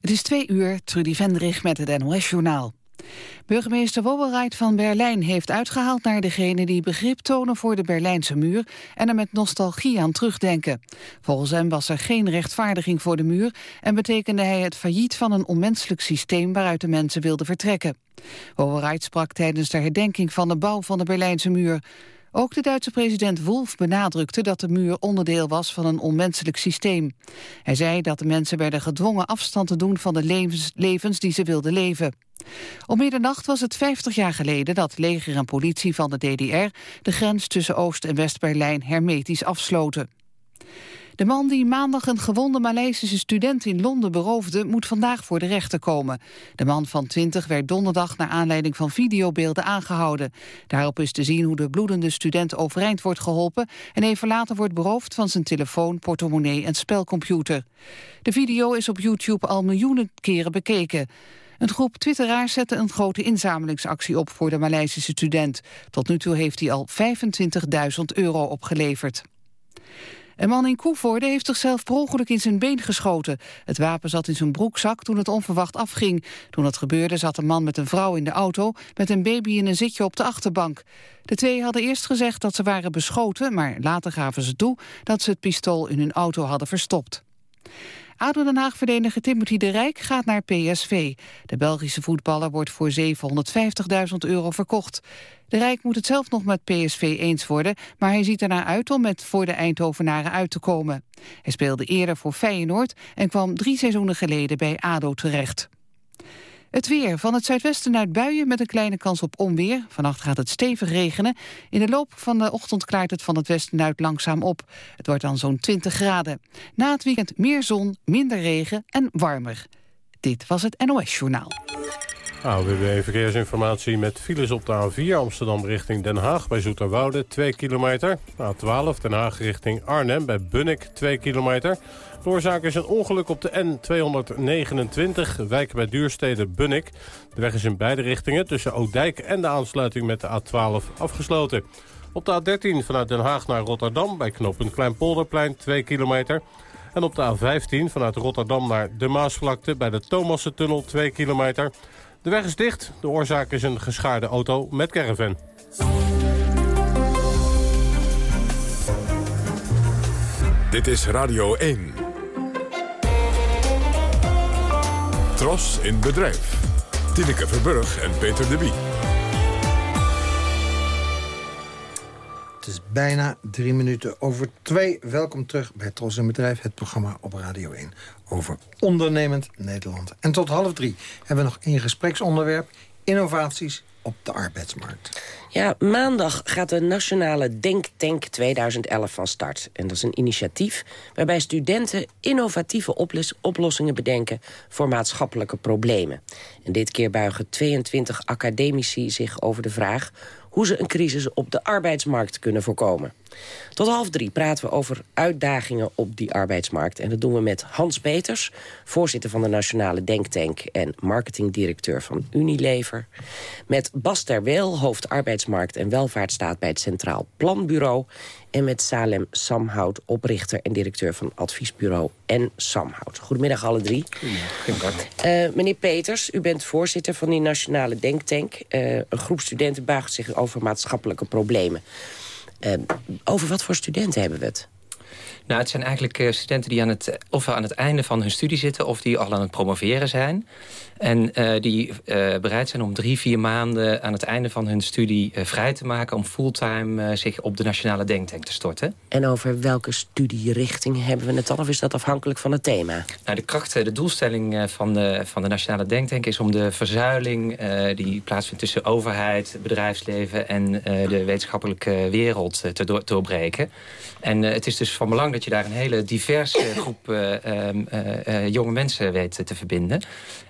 Het is twee uur, Trudy Vendrich met het NOS-journaal. Burgemeester Wowereit van Berlijn heeft uitgehaald naar degene die begrip tonen voor de Berlijnse muur en er met nostalgie aan terugdenken. Volgens hem was er geen rechtvaardiging voor de muur en betekende hij het failliet van een onmenselijk systeem waaruit de mensen wilden vertrekken. Wowereit sprak tijdens de herdenking van de bouw van de Berlijnse muur. Ook de Duitse president Wolf benadrukte dat de muur onderdeel was van een onmenselijk systeem. Hij zei dat de mensen werden gedwongen afstand te doen van de levens, die ze wilden leven. Om middernacht was het 50 jaar geleden dat leger en politie van de DDR de grens tussen Oost- en West-Berlijn hermetisch afsloten. De man die maandag een gewonde Maleisische student in Londen beroofde... moet vandaag voor de rechter komen. De man van 20 werd donderdag naar aanleiding van videobeelden aangehouden. Daarop is te zien hoe de bloedende student overeind wordt geholpen... en even later wordt beroofd van zijn telefoon, portemonnee en spelcomputer. De video is op YouTube al miljoenen keren bekeken. Een groep twitteraars zette een grote inzamelingsactie op voor de Maleisische student. Tot nu toe heeft hij al 25.000 euro opgeleverd. Een man in Koevoorde heeft zichzelf per ongeluk in zijn been geschoten. Het wapen zat in zijn broekzak toen het onverwacht afging. Toen dat gebeurde zat een man met een vrouw in de auto... met een baby in een zitje op de achterbank. De twee hadden eerst gezegd dat ze waren beschoten... maar later gaven ze toe dat ze het pistool in hun auto hadden verstopt. ADO Den Haag-verdediger Timothy de Rijk gaat naar PSV. De Belgische voetballer wordt voor 750.000 euro verkocht. De Rijk moet het zelf nog met PSV eens worden... maar hij ziet ernaar uit om met voor de Eindhovenaren uit te komen. Hij speelde eerder voor Feyenoord... en kwam drie seizoenen geleden bij ADO terecht. Het weer. Van het zuidwesten uit buien met een kleine kans op onweer. Vannacht gaat het stevig regenen. In de loop van de ochtend klaart het van het westen uit langzaam op. Het wordt dan zo'n 20 graden. Na het weekend meer zon, minder regen en warmer. Dit was het NOS Journaal. AWB Verkeersinformatie met files op de A4 Amsterdam richting Den Haag bij Zoeterwoude 2 kilometer. A12 Den Haag richting Arnhem bij Bunnik 2 kilometer. Oorzaak is een ongeluk op de N229, wijk bij Duurstede Bunnik. De weg is in beide richtingen tussen Oudijk en de aansluiting met de A12 afgesloten. Op de A13 vanuit Den Haag naar Rotterdam bij knooppunt Kleinpolderplein 2 kilometer. En op de A15 vanuit Rotterdam naar de Maasvlakte bij de Thomassentunnel 2 kilometer. De weg is dicht. De oorzaak is een geschaarde auto met caravan. Dit is Radio 1. Tros in bedrijf. Tineke Verburg en Peter de Wie. Bijna drie minuten over twee. Welkom terug bij Tros in Bedrijf, het programma op Radio 1 over ondernemend Nederland. En tot half drie hebben we nog één gespreksonderwerp. Innovaties op de arbeidsmarkt. Ja, maandag gaat de Nationale Denktank 2011 van start. En dat is een initiatief waarbij studenten innovatieve oplossingen bedenken voor maatschappelijke problemen. En dit keer buigen 22 academici zich over de vraag hoe ze een crisis op de arbeidsmarkt kunnen voorkomen. Tot half drie praten we over uitdagingen op die arbeidsmarkt. En dat doen we met Hans Peters, voorzitter van de Nationale Denktank... en marketingdirecteur van Unilever. Met Bas Terweel, hoofd arbeidsmarkt en welvaartsstaat... bij het Centraal Planbureau. En met Salem Samhout, oprichter en directeur van adviesbureau en Samhout. Goedemiddag alle drie. Goedemiddag. Uh, meneer Peters, u bent voorzitter van die Nationale Denktank. Uh, een groep studenten buigt zich over maatschappelijke problemen. Uh, over wat voor studenten hebben we het? Nou, het zijn eigenlijk uh, studenten die aan het, of aan het einde van hun studie zitten... of die al aan het promoveren zijn. En uh, die uh, bereid zijn om drie, vier maanden aan het einde van hun studie vrij te maken... om fulltime zich op de Nationale Denktank te storten. En over welke studierichting hebben we het dan? Of is dat afhankelijk van het thema? Nou, de kracht, de doelstelling van de, van de Nationale Denktank... is om de verzuiling die plaatsvindt tussen overheid, bedrijfsleven... en de wetenschappelijke wereld te door, doorbreken. En het is dus van belang dat je daar een hele diverse groep uh, jonge mensen weet te verbinden.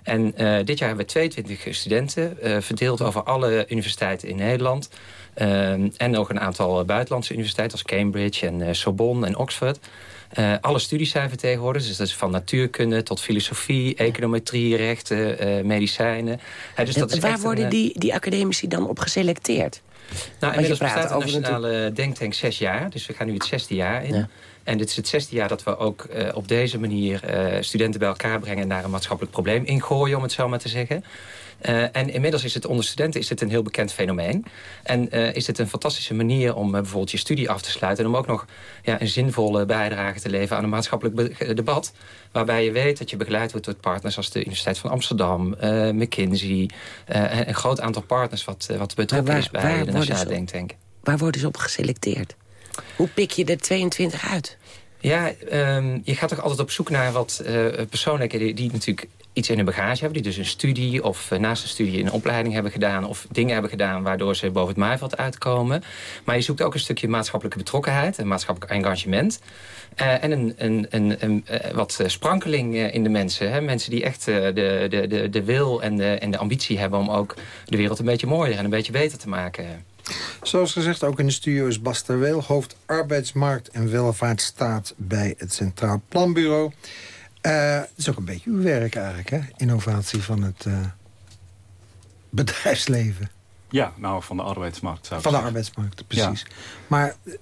En dit jaar hebben we 22 studenten verdeeld over alle universiteiten in Nederland. en ook een aantal buitenlandse universiteiten als Cambridge en Sorbonne en Oxford. Uh, alle studies zijn vertegenwoordigd. Dus dat is van natuurkunde tot filosofie, econometrie, rechten, uh, medicijnen. dus dat is waar worden die, die academici dan op geselecteerd? Nou, inmiddels bestaat de Nationale Denktank zes jaar. Dus we gaan nu het zesde jaar in. En dit is het zesde jaar dat we ook op deze manier studenten bij elkaar brengen... naar een maatschappelijk probleem ingooien, om het zo maar te zeggen. Uh, en inmiddels is het onder studenten is het een heel bekend fenomeen. En uh, is het een fantastische manier om uh, bijvoorbeeld je studie af te sluiten... en om ook nog ja, een zinvolle bijdrage te leveren aan een maatschappelijk debat... waarbij je weet dat je begeleid wordt door partners als de Universiteit van Amsterdam... McKinsey, een groot aantal partners wat, wat betrokken is bij de Nationale Denktank. Waar worden ze op geselecteerd? Hoe pik je er 22 uit? Ja, um, je gaat toch altijd op zoek naar wat uh, persoonlijkheden die natuurlijk iets in hun bagage hebben. Die dus een studie of uh, naast een studie een opleiding hebben gedaan. Of dingen hebben gedaan waardoor ze boven het maaiveld uitkomen. Maar je zoekt ook een stukje maatschappelijke betrokkenheid. En maatschappelijk engagement. Uh, en een, een, een, een wat sprankeling in de mensen. Hè? Mensen die echt de, de, de, de wil en en de ambitie hebben om ook de wereld een beetje mooier en een beetje beter te maken. Zoals gezegd, ook in de studio is Bas Terweel... hoofd arbeidsmarkt en welvaartsstaat bij het Centraal Planbureau. Uh, het is ook een beetje uw werk eigenlijk, hè? Innovatie van het uh, bedrijfsleven. Ja, nou, van de arbeidsmarkt zou ik Van de arbeidsmarkt, precies. Maar eh,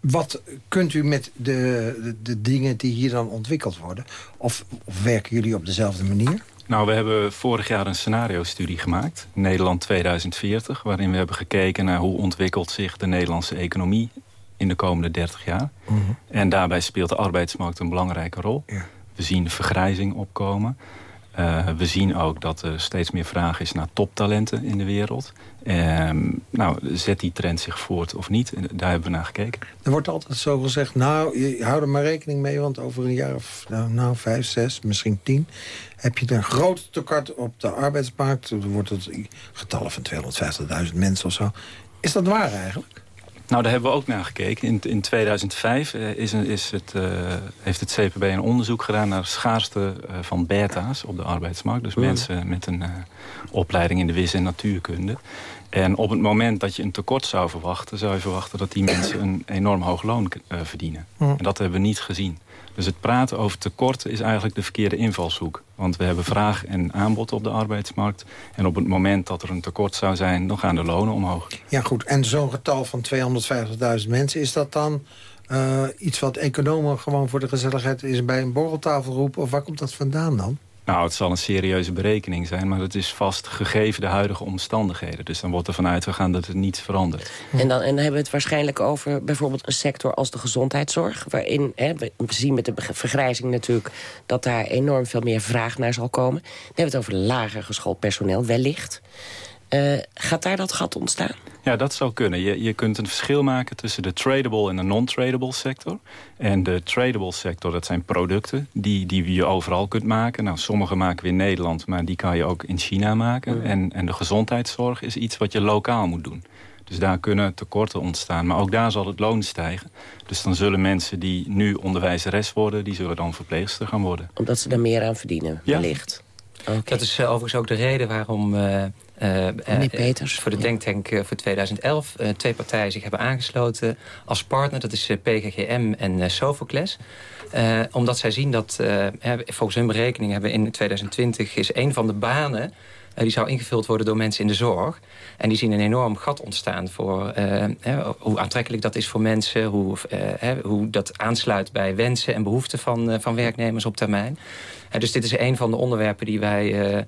wat kunt u met de, de, de, dingen die hier dan ontwikkeld worden? Of, of werken jullie op dezelfde manier? Nou, we hebben vorig jaar een scenario-studie gemaakt, Nederland 2040... waarin we hebben gekeken naar hoe ontwikkelt zich de Nederlandse economie in de komende 30 jaar. Mhm. En daarbij speelt de arbeidsmarkt een belangrijke rol. Ja. We zien vergrijzing opkomen. Uh, we zien ook dat er steeds meer vraag is naar toptalenten in de wereld. Um, nou, zet die trend zich voort of niet? Daar hebben we naar gekeken. Er wordt altijd zo gezegd, nou, hou er maar rekening mee... want over een jaar of nou, nou vijf, zes, misschien tien... heb je een groot tekort op de arbeidsmarkt. Er wordt het getallen van 250.000 mensen of zo. Is dat waar eigenlijk? Nou, daar hebben we ook naar gekeken. In, in 2005 eh, is, is het, uh, heeft het CPB een onderzoek gedaan... naar de schaarste uh, van beta's op de arbeidsmarkt. Dus mensen met een opleiding in de wis- en natuurkunde. En op het moment dat je een tekort zou verwachten... zou je verwachten dat die mensen een enorm hoog loon verdienen. En dat hebben we niet gezien. Dus het praten over tekorten is eigenlijk de verkeerde invalshoek. Want we hebben vraag en aanbod op de arbeidsmarkt. En op het moment dat er een tekort zou zijn, dan gaan de lonen omhoog. Ja goed, en zo'n getal van 250.000 mensen, is dat dan... Uh, iets wat economen gewoon voor de gezelligheid is bij een borreltafel roepen? Of waar komt dat vandaan dan? Nou, het zal een serieuze berekening zijn, maar het is vast gegeven de huidige omstandigheden. Dus dan wordt er vanuit gegaan dat het niet verandert. En dan, en dan hebben we het waarschijnlijk over bijvoorbeeld een sector als de gezondheidszorg. Waarin, hè, we zien met de vergrijzing natuurlijk dat daar enorm veel meer vraag naar zal komen. Dan hebben we het over lager geschoold personeel, wellicht. Uh, gaat daar dat gat ontstaan? Ja, dat zou kunnen. Je, je kunt een verschil maken tussen de tradable en de non-tradable sector. En de tradable sector, dat zijn producten die, die je overal kunt maken. Nou, sommige maken we in Nederland, maar die kan je ook in China maken. En, en de gezondheidszorg is iets wat je lokaal moet doen. Dus daar kunnen tekorten ontstaan. Maar ook daar zal het loon stijgen. Dus dan zullen mensen die nu onderwijzeres worden... die zullen dan verpleegster gaan worden. Omdat ze er meer aan verdienen, ja. wellicht. Dat is uh, overigens ook de reden waarom... Uh, Peters. voor de Denktank voor 2011 twee partijen zich hebben aangesloten als partner. Dat is PGGM en Sophocles. omdat zij zien dat, volgens hun berekening hebben in 2020 is een van de banen die zou ingevuld worden door mensen in de zorg. En die zien een enorm gat ontstaan voor hoe aantrekkelijk dat is voor mensen. Hoe, hoe dat aansluit bij wensen en behoeften van, van werknemers op termijn dus dit is een van de onderwerpen die wij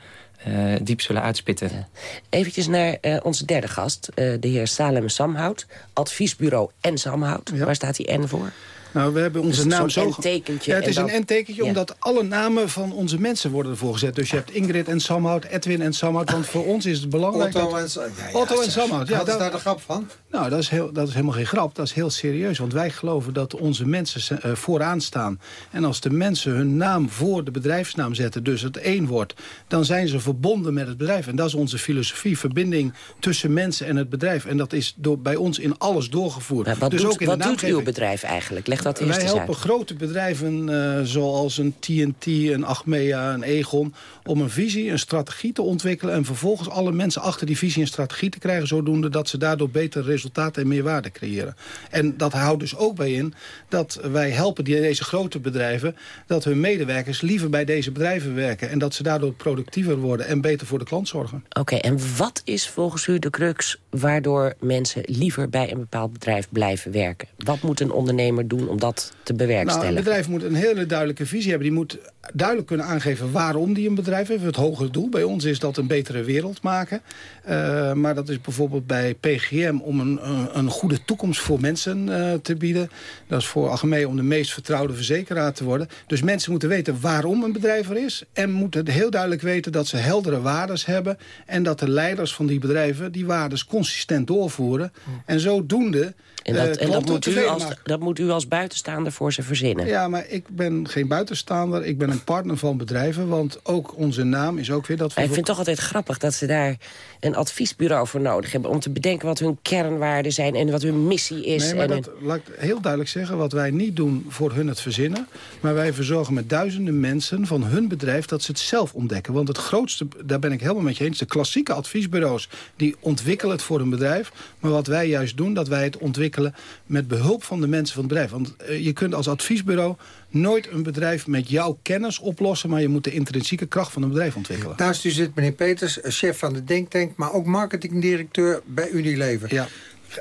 uh, uh, diep zullen uitspitten. Ja. Eventjes naar uh, onze derde gast, de heer Salem Samhout. Adviesbureau en Samhout. Ja. Waar staat die N voor? Nou, we hebben onze dus naam zo... tekentje ja, het is een N-tekentje, omdat alle namen van onze mensen worden ervoor gezet. Dus je hebt Ingrid en Samhout, Edwin en Samhout. Want voor ons is het belangrijk Otto dat... en, ja, Otto en Samhout. Ja, Wat is daar de grap van? Nou, dat is, heel, dat is helemaal geen grap. Dat is heel serieus. Want wij geloven dat onze mensen uh, vooraan staan. En als de mensen hun naam voor de bedrijfsnaam zetten, dus het één wordt... dan zijn ze verbonden met het bedrijf. En dat is onze filosofie. Verbinding tussen mensen en het bedrijf. En dat is door, bij ons in alles doorgevoerd. wat dus doet, ook in wat doet uw bedrijf eigenlijk? Leg dat eerst Wij helpen grote bedrijven uh, zoals een TNT, een Achmea, een Egon... om een visie, een strategie te ontwikkelen... en vervolgens alle mensen achter die visie en strategie te krijgen... zodoende dat ze daardoor beter resultaten en meer waarde creëren. En dat houdt dus ook bij in dat wij helpen die, deze grote bedrijven... dat hun medewerkers liever bij deze bedrijven werken... en dat ze daardoor productiever worden en beter voor de klant zorgen. Oké, en wat is volgens u de crux waardoor mensen liever bij een bepaald bedrijf blijven werken? Wat moet een ondernemer doen om dat te Nou, bewerkstelligen? een bedrijf moet een hele duidelijke visie hebben. Die moet duidelijk kunnen aangeven waarom die een bedrijf heeft. Het hogere doel bij ons is dat een betere wereld maken. Uh, maar dat is bijvoorbeeld bij PGM om een, een, goede toekomst voor mensen uh, te bieden. Dat is voor Algemeen om de meest vertrouwde verzekeraar te worden. Dus mensen moeten weten waarom een bedrijf er is. En moeten heel duidelijk weten dat ze heldere waardes hebben. En dat de leiders van die bedrijven die waardes consistent doorvoeren. En zodoende... En dat, uh, en dat, moet u als, dat moet u als buitenstaander voor ze verzinnen. Ja, maar ik ben geen buitenstaander. Ik ben een partner van bedrijven. Want ook onze naam is ook weer dat... We ik vind het toch altijd grappig dat ze daar een adviesbureau voor nodig hebben... om te bedenken wat hun kernwaarden zijn en wat hun missie is. Nee, maar en dat, laat ik heel duidelijk zeggen. Wat wij niet doen voor hun het verzinnen. Maar wij verzorgen met duizenden mensen van hun bedrijf... dat ze het zelf ontdekken. Want het grootste, daar ben ik helemaal met je eens... de klassieke adviesbureaus die ontwikkelen het voor een bedrijf. Maar wat wij juist doen, dat wij het ontwikkelen... met behulp van de mensen van het bedrijf. Want je kunt als adviesbureau nooit een bedrijf met jouw kennis oplossen... maar je moet de intrinsieke kracht van een bedrijf ontwikkelen. Naast u zit meneer Peters, chef van de Denktank... maar ook marketingdirecteur bij Unilever. Ja.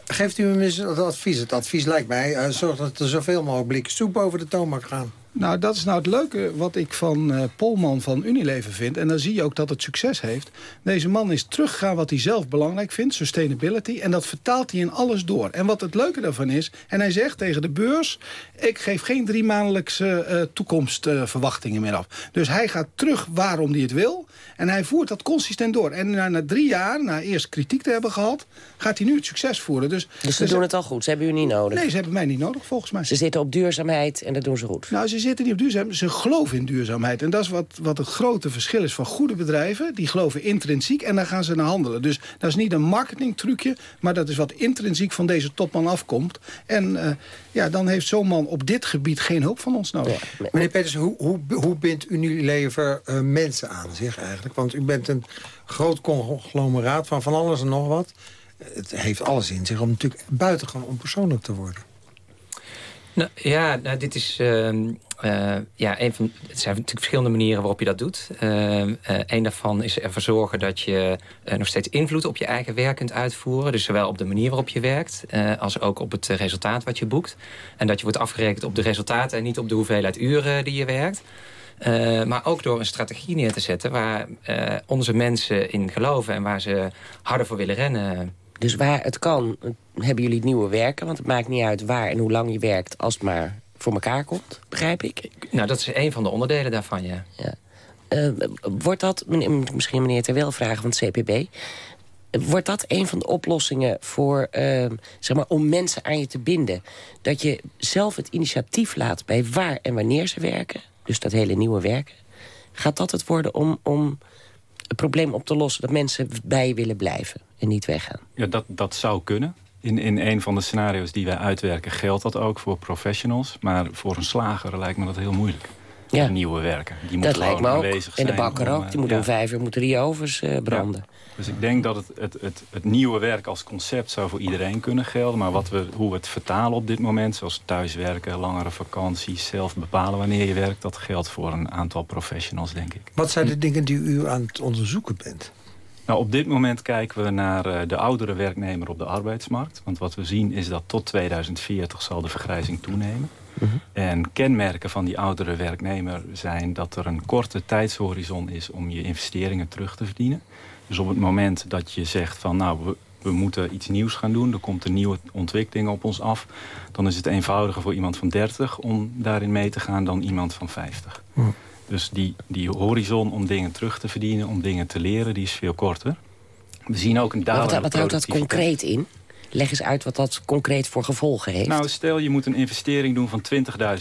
Geeft u hem eens het advies? Het advies lijkt mij, uh, zorg dat er zoveel mogelijk blikken soep over de toonbank gaan. Nou, dat is nou het leuke wat ik van uh, Polman van Unilever vind. En dan zie je ook dat het succes heeft. Deze man is teruggegaan wat hij zelf belangrijk vindt, sustainability. En dat vertaalt hij in alles door. En wat het leuke daarvan is, en hij zegt tegen de beurs... ik geef geen drie maandelijkse uh, toekomstverwachtingen uh, meer af. Dus hij gaat terug waarom hij het wil. En hij voert dat consistent door. En na, na drie jaar, na eerst kritiek te hebben gehad... gaat hij nu het succes voeren. Dus, dus ze dus doen het al goed, ze hebben u niet nodig? Nee, ze hebben mij niet nodig, volgens mij. Ze zitten op duurzaamheid en dat doen ze goed? Nou, ze zitten niet op duurzaamheid, ze geloven in duurzaamheid. En dat is wat, wat het grote verschil is van goede bedrijven. Die geloven intrinsiek en daar gaan ze naar handelen. Dus dat is niet een marketingtrucje, maar dat is wat intrinsiek van deze topman afkomt. En uh, ja, dan heeft zo'n man op dit gebied geen hulp van ons nodig. Ja. Meneer Peters, hoe, hoe, hoe bindt Unilever uh, mensen aan zich eigenlijk? Want u bent een groot conglomeraat van van alles en nog wat. Het heeft alles in zich om natuurlijk buitengewoon onpersoonlijk te worden. Nou, ja, nou, dit is... Uh, uh, ja, het zijn natuurlijk verschillende manieren waarop je dat doet. Uh, een daarvan is ervoor zorgen dat je nog steeds invloed op je eigen werk kunt uitvoeren. Dus zowel op de manier waarop je werkt... als ook op het resultaat wat je boekt. En dat je wordt afgerekend op de resultaten... en niet op de hoeveelheid uren die je werkt. Maar ook door een strategie neer te zetten... waar onze mensen in geloven en waar ze harder voor willen rennen. Dus waar het kan, hebben jullie nieuwe werken. Want het maakt niet uit waar en hoe lang je werkt... als het maar voor elkaar komt, begrijp ik. Nou, dat is een van de onderdelen daarvan, ja. ja. Uh, wordt dat, misschien meneer Terwel vragen van het CPB... Wordt dat een van de oplossingen voor, uh, zeg maar, om mensen aan je te binden? Dat je zelf het initiatief laat bij waar en wanneer ze werken? Dus dat hele nieuwe werken. Gaat dat het worden om, om het probleem op te lossen... dat mensen bij je willen blijven en niet weggaan? Ja, dat, dat zou kunnen. In, in een van de scenario's die wij uitwerken geldt dat ook voor professionals. Maar voor een slager lijkt me dat heel moeilijk. Ja. Nieuwe werken. Die moet dat lijkt me ook. aanwezig En de zijn bakker om, ook. Die moet ja. om vijf uur moeten die ovens uh, branden. Ja. Dus ik denk dat het, het, het, het nieuwe werk als concept zou voor iedereen kunnen gelden. Maar wat we, hoe we het vertalen op dit moment, zoals thuiswerken, langere vakanties, zelf bepalen wanneer je werkt, dat geldt voor een aantal professionals, denk ik. Wat zijn de dingen die u aan het onderzoeken bent? Nou, op dit moment kijken we naar uh, de oudere werknemer op de arbeidsmarkt. Want wat we zien is dat tot 2040 zal de vergrijzing toenemen. Uh -huh. En kenmerken van die oudere werknemer zijn dat er een korte tijdshorizon is om je investeringen terug te verdienen. Dus op het moment dat je zegt van nou, we, we moeten iets nieuws gaan doen, er komt een nieuwe ontwikkeling op ons af, dan is het eenvoudiger voor iemand van 30 om daarin mee te gaan dan iemand van 50. Uh -huh. Dus die, die horizon om dingen terug te verdienen, om dingen te leren, die is veel korter. We zien ook een dalende Wat, wat houdt dat concreet in? Leg eens uit wat dat concreet voor gevolgen heeft. Nou, stel je moet een investering doen van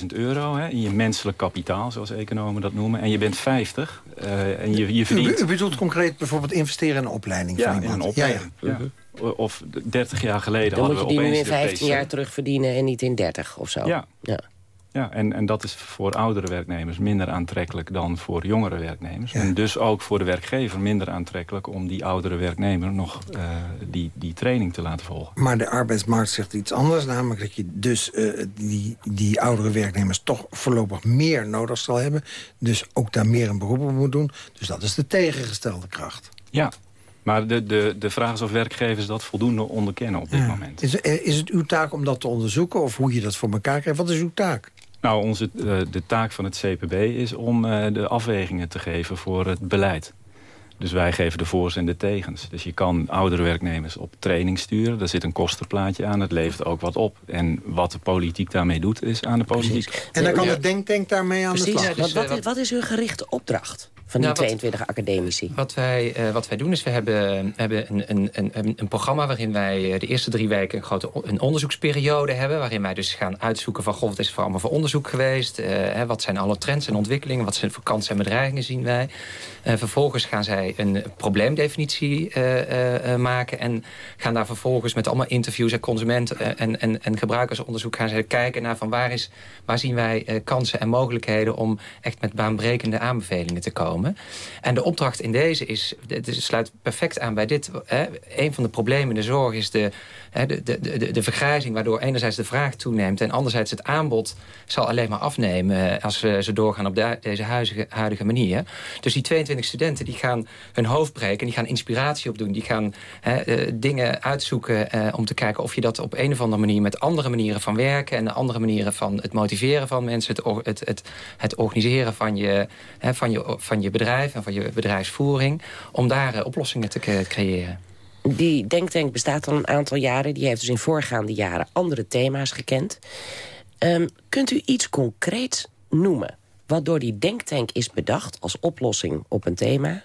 20.000 euro... Hè, in je menselijk kapitaal, zoals economen dat noemen... en je bent 50 uh, en je, je verdient... U, u, bedoelt concreet bijvoorbeeld investeren in een opleiding ja, van iemand? in een opleiding. Ja, ja. Uh -huh. Of 30 jaar geleden Dan hadden moet je we die opeens nu in 15 jaar terug verdienen en niet in 30 of zo. Ja. ja. Ja, en, en dat is voor oudere werknemers minder aantrekkelijk dan voor jongere werknemers. Ja. En dus ook voor de werkgever minder aantrekkelijk om die oudere werknemer nog uh, die, die training te laten volgen. Maar de arbeidsmarkt zegt iets anders, namelijk dat je dus uh, die, die oudere werknemers toch voorlopig meer nodig zal hebben. Dus ook daar meer een beroep op moet doen. Dus dat is de tegengestelde kracht. Ja, Maar de, de, de vraag is of werkgevers dat voldoende onderkennen op dit moment. Is, is het uw taak om dat te onderzoeken of hoe je dat voor elkaar krijgt? Wat is uw taak? Nou, onze, de taak van het CPB is om de afwegingen te geven voor het beleid. Dus wij geven de voor's en de tegens. Dus je kan oudere werknemers op training sturen. Daar zit een kostenplaatje aan. Het levert ook wat op. En wat de politiek daarmee doet, is aan de politiek. En dan kan de denktank daarmee aan de slag. Dus, wat, wat, wat is hun gerichte opdracht? Van die nou, 22 academici? Wat wij, uh, wat wij doen is, we hebben, hebben een, een, een, een programma... waarin wij eh, de eerste drie weken een grote een onderzoeksperiode hebben... waarin wij dus gaan uitzoeken van... goh, wat is er allemaal voor onderzoek geweest? Uh, hè, wat zijn alle trends en ontwikkelingen? Wat zijn voor kansen en bedreigingen zien wij? Uh, vervolgens gaan zij een probleemdefinitie maken... en gaan daar vervolgens met allemaal interviews en consumenten... en, en, en gebruikersonderzoek gaan zij kijken naar... van waar, is, waar zien wij kansen en mogelijkheden... om echt met baanbrekende aanbevelingen te komen. En de opdracht in deze is, het sluit perfect aan bij dit. Hè. Een van de problemen in de zorg is de, hè, de, de, de, de vergrijzing... waardoor enerzijds de vraag toeneemt... en anderzijds het aanbod zal alleen maar afnemen... als we ze doorgaan op deze huidige, manier. Dus die 22 studenten die gaan hun hoofd breken... die gaan inspiratie opdoen. Die gaan hè, eh, dingen uitzoeken eh, om te kijken... of je dat op een of andere manier met andere manieren van werken... en andere manieren van het motiveren van mensen... het, het, het, het organiseren van je, hè, van je, van je bedrijf en van je bedrijfsvoering... om daar uh, oplossingen te creëren. Die denktank bestaat al een aantal jaren. Die heeft dus in voorgaande jaren andere thema's gekend. Um, kunt u iets concreets noemen... wat door die denktank is bedacht als oplossing op een thema...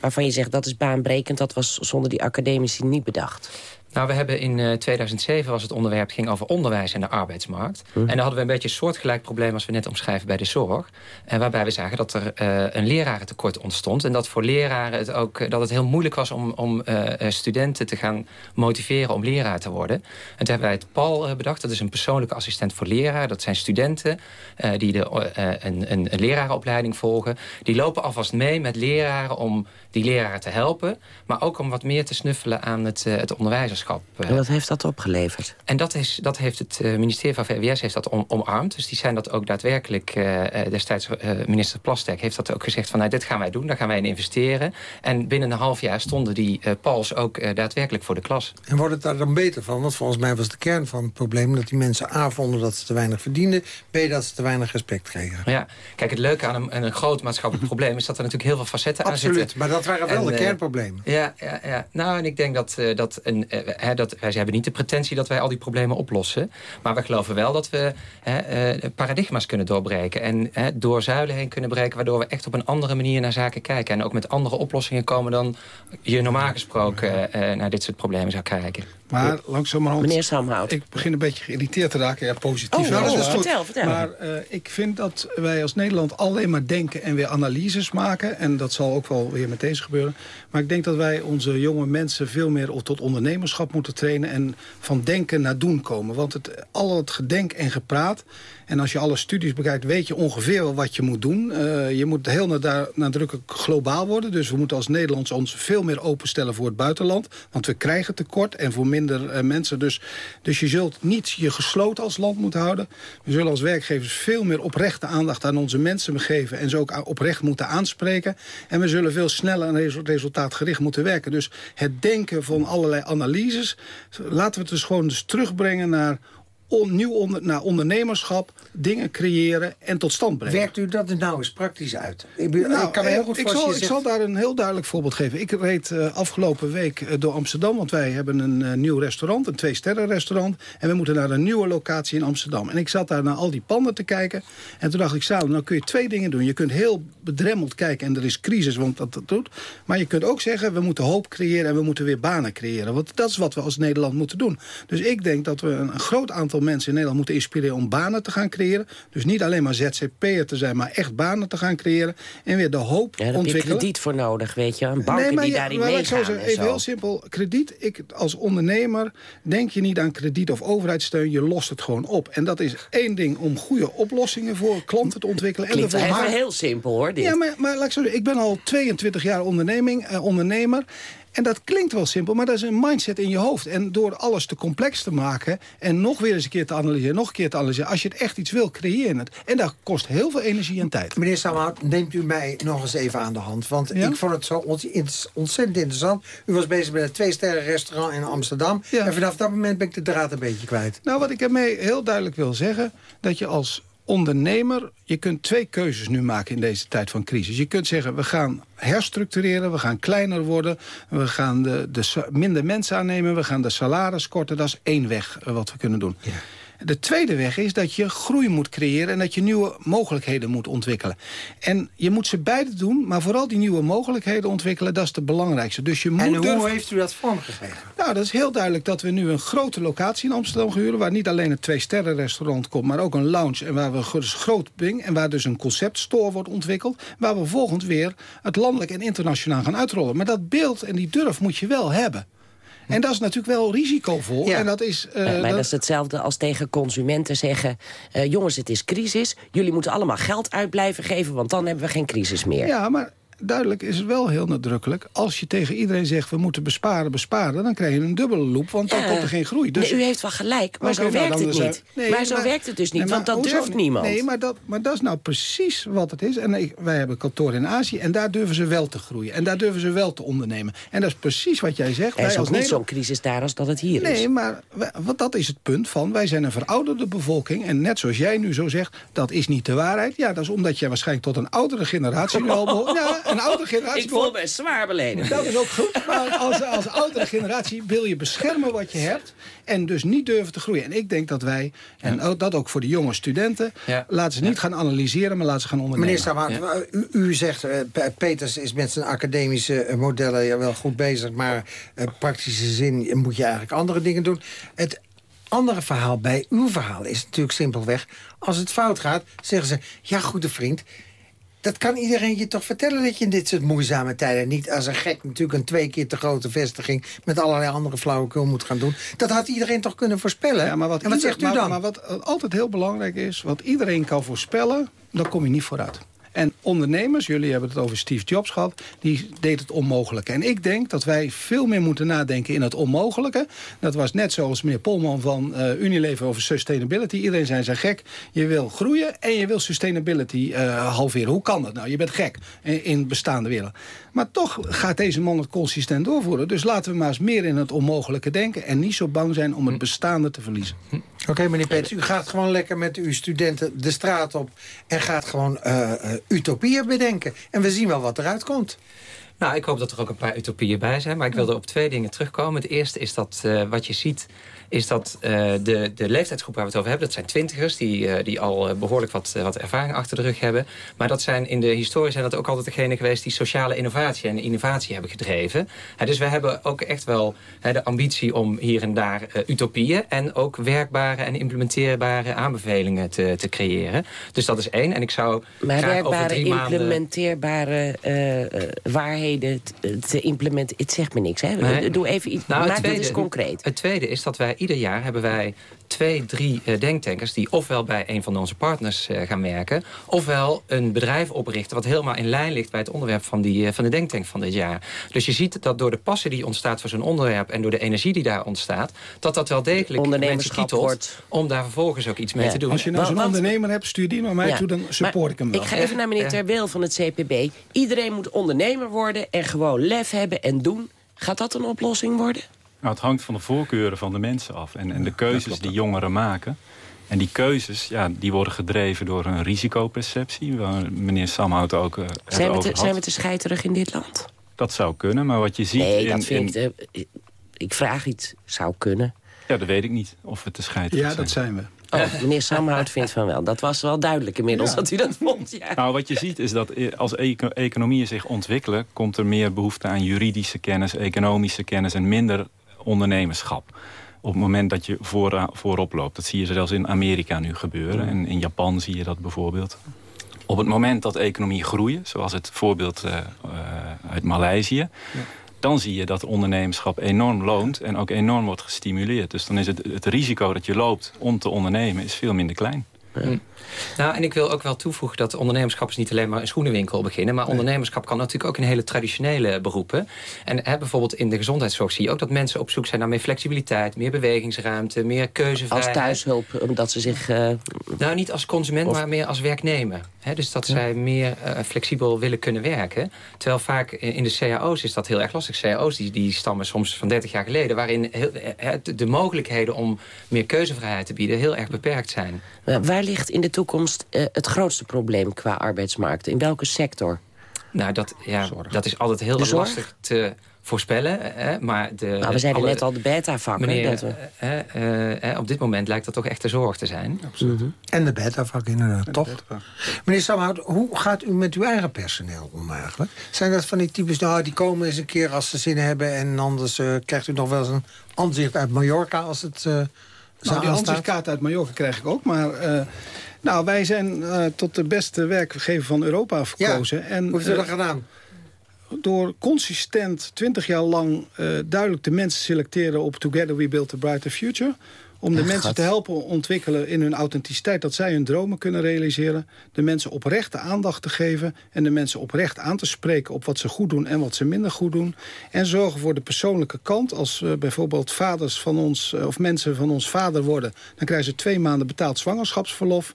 waarvan je zegt dat is baanbrekend, dat was zonder die academici niet bedacht? Nou, we hebben in 2007 eh, was het onderwerp ging over onderwijs en de arbeidsmarkt. Hm. En daar hadden we een beetje een soortgelijk probleem als we net omschrijven bij de zorg. En waarbij we zagen dat er uh, een lerarentekort ontstond. En dat voor leraren het ook dat het heel moeilijk was om, om uh, studenten te gaan motiveren om leraar te worden. En toen hebben wij het PAL bedacht. Dat is een persoonlijke assistent voor leraar. Dat zijn studenten die de, een, een, een lerarenopleiding volgen. Die lopen alvast mee met leraren om die leraren te helpen. Maar ook om wat meer te snuffelen aan het, het onderwijzerschap. En wat heeft dat opgeleverd? En dat, is, dat heeft het uh, ministerie van VWS heeft dat omarmd. Dus die zijn dat ook daadwerkelijk... Uh, destijds minister Plastek heeft dat ook gezegd van... Nou, dit gaan wij doen, daar gaan wij in investeren. En binnen een half jaar stonden die pals ook daadwerkelijk voor de klas. En wordt het daar dan beter van? Want volgens mij was de kern van het probleem... dat die mensen A vonden dat ze te weinig verdienden... B dat ze te weinig respect kregen. Ja, kijk, het leuke aan een, een groot maatschappelijk probleem... is dat er natuurlijk heel veel facetten Absoluut, aan zitten. maar dat waren wel en, de kernproblemen. Ja, ja, ja, nou, en ik denk dat, dat een, dat, wij hebben niet de pretentie dat wij al die problemen oplossen. Maar we geloven wel dat we uh, paradigma's kunnen doorbreken. En door zuilen heen kunnen breken. Waardoor we echt op een andere manier naar zaken kijken. En ook met andere oplossingen komen dan je normaal gesproken uh, naar dit soort problemen zou kijken. Maar langzamerhand... Meneer Samhout. Ik begin een beetje geïrriteerd te raken. Ja, positief. Oh, nou, vertel, vertel. Maar uh, ik vind dat wij als Nederland alleen maar denken en weer analyses maken. En dat zal ook wel weer met deze gebeuren. Maar ik denk dat wij onze jonge mensen veel meer tot ondernemerschap moeten trainen. En van denken naar doen komen. Want het, al het gedenk en gepraat en als je alle studies bekijkt, weet je ongeveer wel wat je moet doen. Uh, je moet heel nadrukkelijk globaal worden. Dus we moeten als Nederlands ons veel meer openstellen voor het buitenland. Want we krijgen tekort en voor minder uh, mensen. Dus, dus je zult niet je gesloten als land moeten houden. We zullen als werkgevers veel meer oprechte aandacht aan onze mensen geven. En ze ook oprecht moeten aanspreken. En we zullen veel sneller en resultaatgericht moeten werken. Dus het denken van allerlei analyses. Laten we het dus gewoon dus terugbrengen naar on, nieuw onder, naar ondernemerschap, dingen creëren en tot stand brengen. Werkt u dat er nou eens praktisch uit? Ik, nou, ik kan me heel goed ik zal, ik zal daar een heel duidelijk voorbeeld geven. Ik reed uh, afgelopen week uh, door Amsterdam, want wij hebben een uh, nieuw restaurant, een twee-sterren restaurant. En we moeten naar een nieuwe locatie in Amsterdam. En ik zat daar naar al die panden te kijken. En toen dacht ik, Salem, nou kun je twee dingen doen. Je kunt heel bedremmeld kijken en er is crisis, want dat, dat doet. Maar je kunt ook zeggen, we moeten hoop creëren en we moeten weer banen creëren. Want dat is wat we als Nederland moeten doen. Dus ik denk dat we een, een groot aantal mensen in Nederland moeten inspireren om banen te gaan creëren. Dus niet alleen maar ZZP'er te zijn, maar echt banen te gaan creëren. En weer de hoop ja, daar ontwikkelen. heb je krediet voor nodig, weet je. Een bank nee, maar die daarin maar meegaan. Zo even heel simpel. Krediet, ik als ondernemer denk je niet aan krediet of overheidssteun. Je lost het gewoon op. En dat is één ding om goede oplossingen voor klanten te ontwikkelen. Klinkt en even heel simpel hoor, dit. Ja, maar, maar laat ik zo zeggen, ik ben al 22 jaar onderneming, eh, ondernemer. En dat klinkt wel simpel, maar dat is een mindset in je hoofd. En door alles te complex te maken... en nog weer eens een keer te analyseren, nog een keer te analyseren... als je het echt iets wil, creëer het. En dat kost heel veel energie en tijd. Meneer Samhout, neemt u mij nog eens even aan de hand. Want ik vond het zo ontzettend interessant. U was bezig met een twee-sterren restaurant in Amsterdam. En vanaf dat moment ben ik de draad een beetje kwijt. Nou, wat ik ermee heel duidelijk wil zeggen... dat je als ondernemer, je kunt twee keuzes nu maken in deze tijd van crisis. Je kunt zeggen, we gaan herstructureren, we gaan kleiner worden... we gaan de, de minder mensen aannemen, we gaan de salaris korten. Dat is één weg eh, wat we kunnen doen. Ja. De tweede weg is dat je groei moet creëren... en dat je nieuwe mogelijkheden moet ontwikkelen. En je moet ze beide doen, maar vooral die nieuwe mogelijkheden ontwikkelen... dat is het belangrijkste. Dus je moet en hoe heeft u dat vormgegeven? Nou, dat is heel duidelijk dat we nu een grote locatie in Amsterdam huren... waar niet alleen een twee-sterren restaurant komt, maar ook een lounge... en waar we dus groot bing en waar dus een conceptstore wordt ontwikkeld... waar we volgend weer het landelijk en internationaal gaan uitrollen. Maar dat beeld en die durf moet je wel hebben. En dat is natuurlijk wel risicovol. En dat is, uh, maar dat... is hetzelfde als tegen consumenten zeggen... Uh, jongens, het is crisis. Jullie moeten allemaal geld uit blijven geven... want dan hebben we geen crisis meer. Ja, maar duidelijk is het wel heel nadrukkelijk. Als je tegen iedereen zegt, we moeten besparen, besparen... dan krijg je een dubbele loop, want dan komt er geen groei. Dus... Nee, u heeft wel gelijk, maar zo nou, werkt het niet. Nee, maar zo werkt het dus niet, want dat durft niemand. Nee, maar dat, maar dat is nou precies wat het is. En wij hebben kantoor in Azië en daar durven ze wel te groeien. En daar durven ze wel te ondernemen. En dat is precies wat jij zegt. Er is ook niet zo'n crisis daar als dat het hier is. Nee, maar wat dat is het punt van... wij zijn een verouderde bevolking. En net zoals jij nu zo zegt, dat is niet de waarheid. Ja, dat is omdat jij waarschijnlijk tot een oudere generatie nu al behoort. Ja, een oudere generatie... Ik voel me zwaar beleden. Dat is ook goed. Maar als, als oudere generatie wil je beschermen wat je hebt... en dus niet durven te groeien. En ik denk dat wij, en ook, dat ook voor de jonge studenten... laten ze niet gaan analyseren, maar laten ze gaan ondernemen. Meneer u, u, zegt... Uh, Peters is met zijn academische eh, modellen wel goed bezig... maar uh, praktische zin moet je eigenlijk andere dingen doen. Het andere verhaal bij uw verhaal is natuurlijk simpelweg... als het fout gaat, zeggen ze... ja, goede vriend, dat kan iedereen je toch vertellen dat je in dit soort moeizame tijden... niet als een gek natuurlijk een twee keer te grote vestiging... met allerlei andere flauwekul moet gaan doen. Dat had iedereen toch kunnen voorspellen? Ja, maar wat en wat zegt u dan? Maar wat altijd heel belangrijk is, wat iedereen kan voorspellen... dan kom je niet vooruit. En ondernemers, jullie hebben het over Steve Jobs gehad... die deed het onmogelijke. En ik denk dat wij veel meer moeten nadenken in het onmogelijke. Dat was net zoals meneer Polman van uh, Unilever over sustainability. Iedereen zei, zijn gek, je wil groeien en je wil sustainability uh, halveren. Hoe kan dat nou? Je bent gek in, in bestaande wereld. Maar toch gaat deze man het consistent doorvoeren. Dus laten we maar eens meer in het onmogelijke denken... en niet zo bang zijn om het hm. bestaande te verliezen. Oké, meneer Peters, u gaat gewoon lekker met uw studenten de straat op... en gaat gewoon uh, utopieën bedenken. En we zien wel wat eruit komt. Nou, ik hoop dat er ook een paar utopieën bij zijn. Maar ik wil er op twee dingen terugkomen. Het eerste is dat uh, wat je ziet is dat uh, de, de leeftijdsgroep waar we het over hebben... dat zijn twintigers die, uh, die al behoorlijk wat, wat ervaring achter de rug hebben. Maar dat zijn, in de historie zijn dat ook altijd degene geweest... die sociale innovatie en innovatie hebben gedreven. dus we hebben ook echt wel de ambitie om hier en daar utopieën... en ook werkbare en implementeerbare aanbevelingen te, te creëren. Dus dat is één. En ik zou maar werkbare, implementeerbare waarheden te implementeren. Het zegt me niks, hè? Doe even iets, nou, maak tweede, het concreet. Het tweede is dat wij ieder jaar hebben wij twee, drie uh, denktankers... die ofwel bij een van onze partners uh, gaan werken... ofwel een bedrijf oprichten wat helemaal in lijn ligt... bij het onderwerp van, die, uh, van de denktank van dit jaar. Dus je ziet dat door de passie die ontstaat voor zo'n onderwerp... en door de energie die daar ontstaat... dat dat wel degelijk mensen kietelt wordt. om daar vervolgens ook iets mee te doen. Als je nou zo'n ondernemer hebt, stuur die naar mij toe... dan support ik hem wel. Ik ga even naar meneer Terwil van het CPB. Iedereen moet ondernemer worden en gewoon lef hebben en doen. Gaat dat een oplossing worden? Nou, het hangt van de voorkeuren van de mensen af. En, en de keuzes die jongeren maken. En die keuzes, ja, die worden gedreven door een risicoperceptie. Waar meneer Samhout ook uh, zijn we, te, zijn we te scheiterig in dit land? Dat zou kunnen, maar wat je ziet... Nee, in, dat vind in... ik... Ik vraag iets, zou kunnen. Ja, dat weet ik niet, of we te scheiterig zijn. Ja, dat zijn we. Oh, meneer Samhout vindt van wel. Dat was wel duidelijk inmiddels dat u dat vond. Ja. Nou, wat je ziet is dat als economieën zich ontwikkelen... komt er meer behoefte aan juridische kennis, economische kennis... en minder ondernemerschap. Op het moment dat je voor, voorop loopt. Dat zie je zelfs in Amerika nu gebeuren. En in Japan zie je dat bijvoorbeeld. Op het moment dat economieën groeien, zoals het voorbeeld uh, uit Maleisië... Ja. dan zie je dat ondernemerschap enorm loont en ook enorm wordt gestimuleerd. Dus dan is het, het risico dat je loopt om te ondernemen is veel minder klein. Hm. Nou, en ik wil ook wel toevoegen dat ondernemerschap is niet alleen maar een schoenenwinkel beginnen. Maar ondernemerschap kan natuurlijk ook in hele traditionele beroepen. En hè, bijvoorbeeld in de gezondheidszorg zie je ook dat mensen op zoek zijn naar meer flexibiliteit, meer bewegingsruimte, meer keuzevrijheid. Als thuishulp, omdat ze zich... Uh... Nou, niet als consument, maar meer als werknemer. dus dat zij meer uh, flexibel willen kunnen werken. Terwijl vaak in de cao's is dat heel erg lastig. cao's die, die stammen soms van 30 jaar geleden... waarin heel, de mogelijkheden om meer keuzevrijheid te bieden heel erg beperkt zijn. Waar ligt in de toekomst uh, het grootste probleem qua arbeidsmarkt? In welke sector? Nou, dat, ja, dat is altijd heel lastig te voorspellen. Hè, maar de, nou, we zeiden net al de beta-vakken. Uh, uh, op dit moment lijkt dat toch echt de zorg te zijn. Absoluut. Mm En de beta-vakken inderdaad, toch? Meneer Samhout, hoe gaat u met uw eigen personeel om eigenlijk? Zijn dat van die types, nou, die komen eens een keer als ze zin hebben... en anders krijgt u nog wel eens een aanzicht uit Mallorca als het... nou, die uit Mallorca krijg ik ook, maar... Nou, wij zijn uh, tot de beste werkgever van Europa verkozen. Ja, en, hoe heeft u dat uh, gedaan? Door consistent 20 jaar lang uh, duidelijk de mensen selecteren op Together We Build a Brighter Future om de mensen te helpen ontwikkelen in hun authenticiteit... dat zij hun dromen kunnen realiseren. De mensen oprechte aandacht te geven... en de mensen oprecht aan te spreken op wat ze goed doen... en wat ze minder goed doen. En zorgen voor de persoonlijke kant. Als uh, bijvoorbeeld vaders van ons... Uh, of mensen van ons vader worden... dan krijgen ze twee maanden betaald zwangerschapsverlof.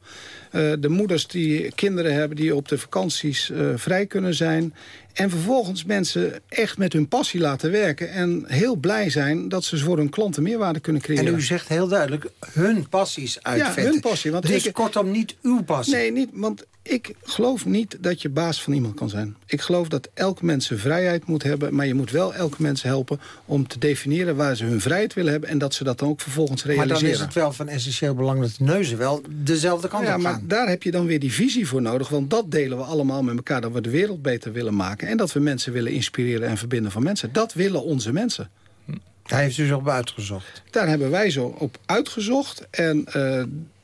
Uh, de moeders die kinderen hebben die op de vakanties vrij kunnen zijn. En vervolgens mensen echt met hun passie laten werken. En heel blij zijn dat ze voor hun klanten meerwaarde kunnen creëren. En u zegt heel duidelijk hun passies uitvetten. Ja, hun passie. Want dus ik, kortom niet uw passie. Nee, niet, want ik geloof niet dat je baas van iemand kan zijn. Ik geloof dat elk mens zijn vrijheid moet hebben... maar je moet wel elke mens helpen om te definiëren... waar ze hun vrijheid willen hebben... en dat ze dat dan ook vervolgens realiseren. Maar dan is het wel van essentieel belang dat de neuzen wel dezelfde kant ja, op gaan. Ja, maar daar heb je dan weer die visie voor nodig. Want dat delen we allemaal met elkaar. Dat we de wereld beter willen maken. En dat we mensen willen inspireren en verbinden van mensen. Dat willen onze mensen. Daar heeft u zo op uitgezocht? Daar hebben wij zo op uitgezocht. En uh,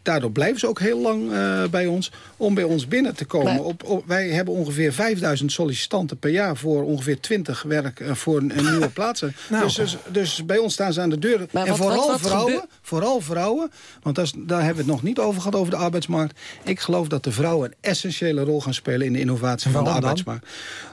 daardoor blijven ze ook heel lang uh, bij ons om bij ons binnen te komen. Maar... Op, op, wij hebben ongeveer 5000 sollicitanten per jaar voor ongeveer 20 werk uh, voor een, een nieuwe plaatsen. nou. dus, dus, dus, bij ons staan ze aan de deur. Maar en wat, vooral wat, wat vrouwen, vooral vrouwen, want daar hebben we het nog niet over gehad over de arbeidsmarkt. Ik geloof dat de vrouwen een essentiële rol gaan spelen in de innovatie van de arbeidsmarkt.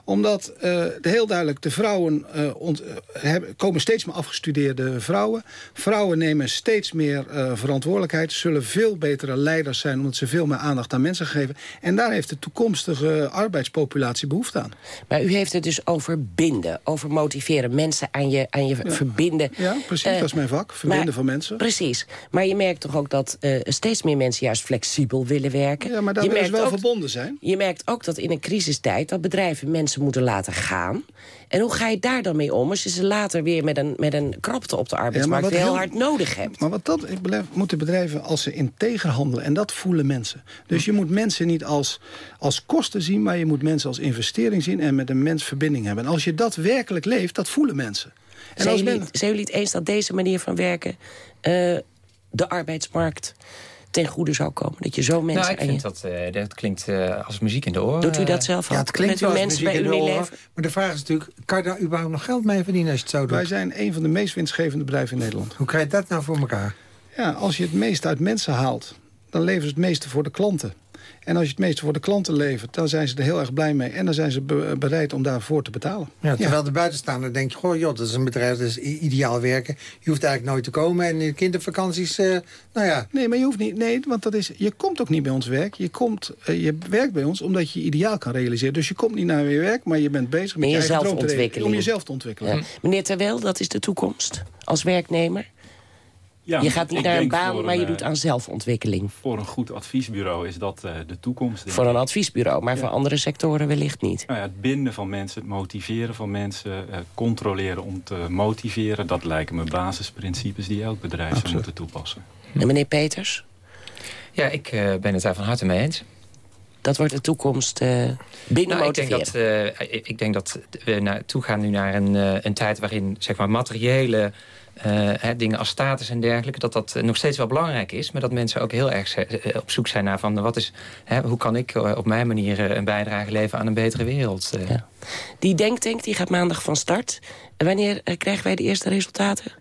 Omdat uh, de, heel duidelijk de vrouwen ont, hebben, komen steeds meer afgestudeerde vrouwen. Vrouwen nemen steeds meer verantwoordelijkheid, zullen veel betere leiders zijn... omdat ze veel meer aandacht aan mensen geven. En daar heeft de toekomstige arbeidspopulatie behoefte aan. Maar u heeft het dus over binden, over motiveren. Mensen aan je, aan je ja. verbinden. Ja, precies, dat is mijn vak. Verbinden maar, van mensen. Precies. Maar je merkt toch ook dat uh, steeds meer mensen juist flexibel willen werken. Ja, maar daar willen ze wel ook, verbonden zijn. Je merkt ook dat in een crisistijd... dat bedrijven mensen moeten laten gaan... En hoe ga je daar dan mee om als je ze later weer met een, met een krapte op de arbeidsmarkt ja, heel, heel, hard nodig hebt? Maar wat dat moeten bedrijven als ze integer handelen. En dat voelen mensen. Dus je moet mensen niet als, als kosten zien, maar je moet mensen als investering zien en met een mens verbinding hebben. En als je dat werkelijk leeft, dat voelen mensen. En zijn, jullie, men... zijn jullie het eens dat deze manier van werken uh, de arbeidsmarkt ten goede zou komen. Dat je zo mensen... Nou, ik vind je... dat, uh, dat klinkt uh, als muziek in de oren. Doet u dat zelf Ja, het klinkt mensen muziek bij in oren. leven? Maar de vraag is natuurlijk, kan je daar überhaupt nog geld mee verdienen als je het zo doet? Wij zijn een van de meest winstgevende bedrijven in Nederland. Hoe krijg je dat nou voor elkaar? Ja, als je het meeste uit mensen haalt, dan leveren ze het meeste voor de klanten. En als je het meeste voor de klanten levert, dan zijn ze er heel erg blij mee. En dan zijn ze be bereid om daarvoor te betalen. Ja, terwijl de buitenstaander denkt, goh joh, dat is een bedrijf dat is ideaal werken. Je hoeft eigenlijk nooit te komen. En in de kindervakanties, uh, nou ja. Nee, maar je hoeft niet. Nee, want dat is, je komt ook niet bij ons werk. Je, komt, uh, je werkt bij ons omdat je ideaal kan realiseren. Dus je komt niet naar je werk, maar je bent bezig met je jezelf ontwikkeling. Om jezelf te ontwikkelen. Ja. Meneer Terwijl, dat is de toekomst als werknemer? Ja, je gaat niet naar een baan, maar je doet aan zelfontwikkeling. Voor een goed adviesbureau is dat uh, de toekomst. Voor een adviesbureau, maar ja. voor andere sectoren wellicht niet. Nou ja, het binden van mensen, het motiveren van mensen... Uh, controleren om te motiveren... dat lijken me basisprincipes die elk bedrijf Absoluut. zou moeten toepassen. En meneer Peters? Ja, ik uh, ben het daar van harte mee eens. Dat wordt de toekomst uh, binnen nou, ik denk, dat, uh, ik denk dat we naartoe gaan nu naar een, uh, een tijd waarin zeg maar, materiële hè, dingen als status en dergelijke... dat dat nog steeds wel belangrijk is... maar dat mensen ook heel erg op zoek zijn naar... van wat is, hè, hoe kan ik op mijn manier een bijdrage leveren aan een betere wereld. Ja. Die denktank die gaat maandag van start. Wanneer krijgen wij de eerste resultaten?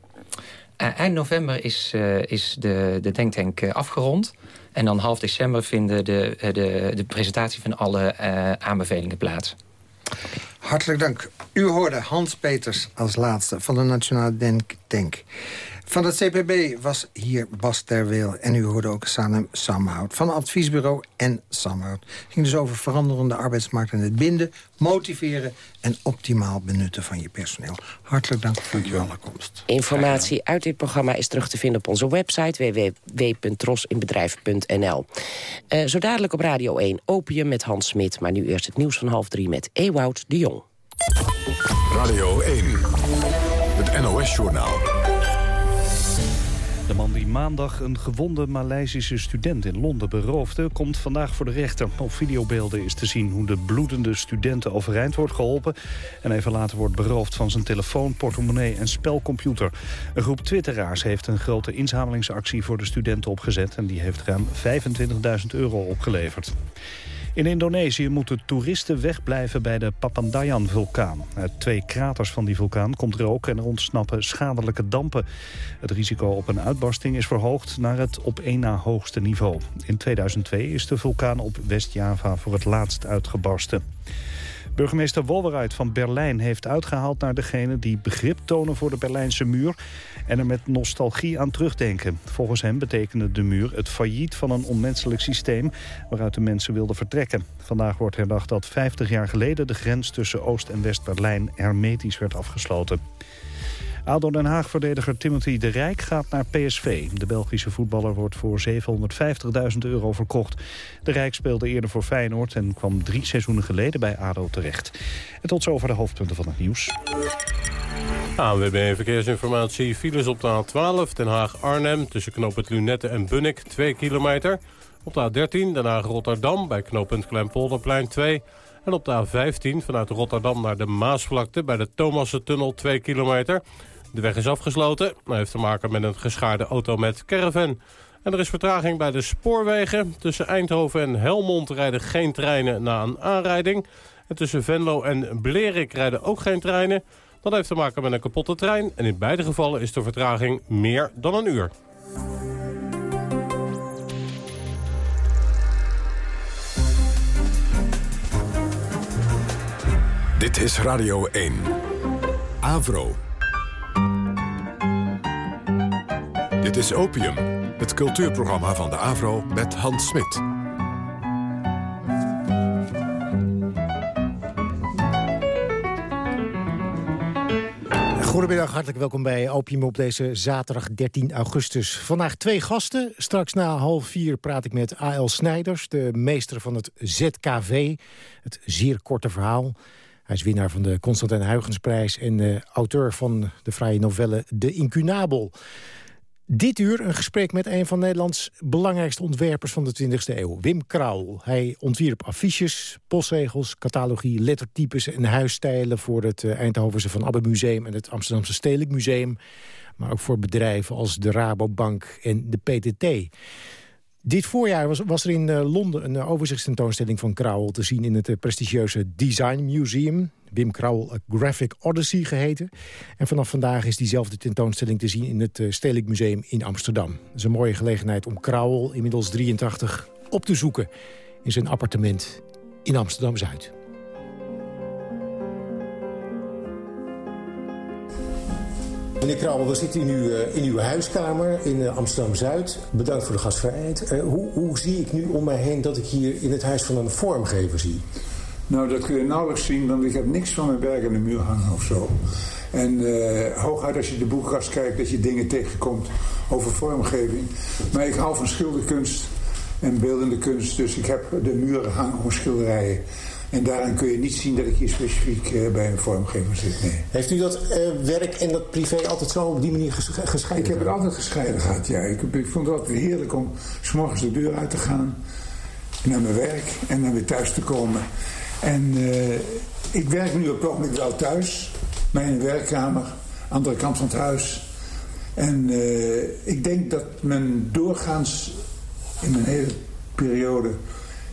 eind november is, is de, de denktank afgerond... En dan half december vinden de, de, de presentatie van alle aanbevelingen plaats. Hartelijk dank. U hoorde Hans Peters als laatste van de Nationale Denk Tank. Van het CPB was hier Bas Terweel. En u hoorde ook Sanem Samhout van het adviesbureau en Samhout. Het ging dus over veranderende arbeidsmarkt en het binden, motiveren... en optimaal benutten van je personeel. Hartelijk dank voor uw komst. Informatie uit dit programma is terug te vinden op onze website... www.trosinbedrijf.nl. Uh, zo dadelijk op Radio 1 Opium met Hans Smit. Maar nu eerst het nieuws van half drie met Ewoud de Jong. Radio 1, het NOS-journaal. De man die maandag een gewonde Maleisische student in Londen beroofde... komt vandaag voor de rechter. Op videobeelden is te zien hoe de bloedende student overeind wordt geholpen... en even later wordt beroofd van zijn telefoon, portemonnee en spelcomputer. Een groep twitteraars heeft een grote inzamelingsactie voor de studenten opgezet... en die heeft ruim 25.000 euro opgeleverd. In Indonesië moeten toeristen wegblijven bij de Papandayan-vulkaan. Uit twee kraters van die vulkaan komt rook en er ontsnappen schadelijke dampen. Het risico op een uitbarsting is verhoogd naar het op één na hoogste niveau. In 2002 is de vulkaan op West-Java voor het laatst uitgebarsten. Burgemeester Wolweruit van Berlijn heeft uitgehaald naar degene die begrip tonen voor de Berlijnse muur en er met nostalgie aan terugdenken. Volgens hem betekende de muur het failliet van een onmenselijk systeem waaruit de mensen wilden vertrekken. Vandaag wordt herdacht dat 50 jaar geleden de grens tussen Oost- en West-Berlijn hermetisch werd afgesloten. ADO Den Haag-verdediger Timothy de Rijk gaat naar PSV. De Belgische voetballer wordt voor 750.000 euro verkocht. De Rijk speelde eerder voor Feyenoord en kwam drie seizoenen geleden bij ADO terecht. En tot zover de hoofdpunten van het nieuws. ANWB Verkeersinformatie. Files op de A12 Den Haag-Arnhem tussen knooppunt Lunette en Bunnik 2 kilometer. Op de A13 Den Haag-Rotterdam bij knooppunt Kleinpolderplein 2 en op de A15 vanuit Rotterdam naar de Maasvlakte bij de Thomassentunnel 2 kilometer. De weg is afgesloten. Dat heeft te maken met een geschaarde auto met caravan. En er is vertraging bij de spoorwegen. Tussen Eindhoven en Helmond rijden geen treinen na een aanrijding. En tussen Venlo en Blerik rijden ook geen treinen. Dat heeft te maken met een kapotte trein. En in beide gevallen is de vertraging meer dan een uur. Dit is Radio 1. Avro. Dit is Opium, het cultuurprogramma van de Avro met Hans Smit. Goedemiddag, hartelijk welkom bij Opium op deze zaterdag 13 augustus. Vandaag twee gasten. Straks na half vier praat ik met A.L. Snijders, de meester van het ZKV. Het zeer korte verhaal. Hij is winnaar van de Constantijn Huygensprijs... en uh, auteur van de vrije novelle De Incunabel. Dit uur een gesprek met een van Nederlands belangrijkste ontwerpers van de 20e eeuw, Wim Krauwel. Hij ontwierp affiches, postregels, catalogie, lettertypes en huisstijlen voor het uh, Eindhovense Van Abbe Museum en het Amsterdamse Stedelijk Museum. Maar ook voor bedrijven als de Rabobank en de PTT. Dit voorjaar was, was er in uh, Londen een uh, overzichtstentoonstelling van Krauwel te zien in het prestigieuze Design Museum. Wim Krauwel A Graphic Odyssey geheten. En vanaf vandaag is diezelfde tentoonstelling te zien in het Stedelijk Museum in Amsterdam. Het is een mooie gelegenheid om Krauwel, inmiddels 83, op te zoeken in zijn appartement in Amsterdam-Zuid. Meneer Krauwel, we zitten in uw, in uw huiskamer in Amsterdam-Zuid. Bedankt voor de gastvrijheid. Hoe, hoe zie ik nu om mij heen dat ik hier in het huis van een vormgever zie? Nou, dat kun je nauwelijks zien, want ik heb niks van mijn werk aan de muur hangen of zo. En uh, hooguit als je de boekenkast kijkt dat je dingen tegenkomt over vormgeving. Maar ik hou van schilderkunst en beeldende kunst. Dus ik heb de muren hangen om schilderijen. En daaraan kun je niet zien dat ik hier specifiek uh, bij een vormgever zit. Nee. Heeft u dat uh, werk en dat privé altijd zo op die manier ges gescheiden? Ik heb het altijd gescheiden gehad, ja. Ik, ik vond het altijd heerlijk om s'morgens de deur uit te gaan. Naar mijn werk en dan weer thuis te komen. En uh, ik werk nu op het ogenblik wel thuis. Mijn werkkamer, andere kant van het huis. En ik denk dat men doorgaans in mijn hele periode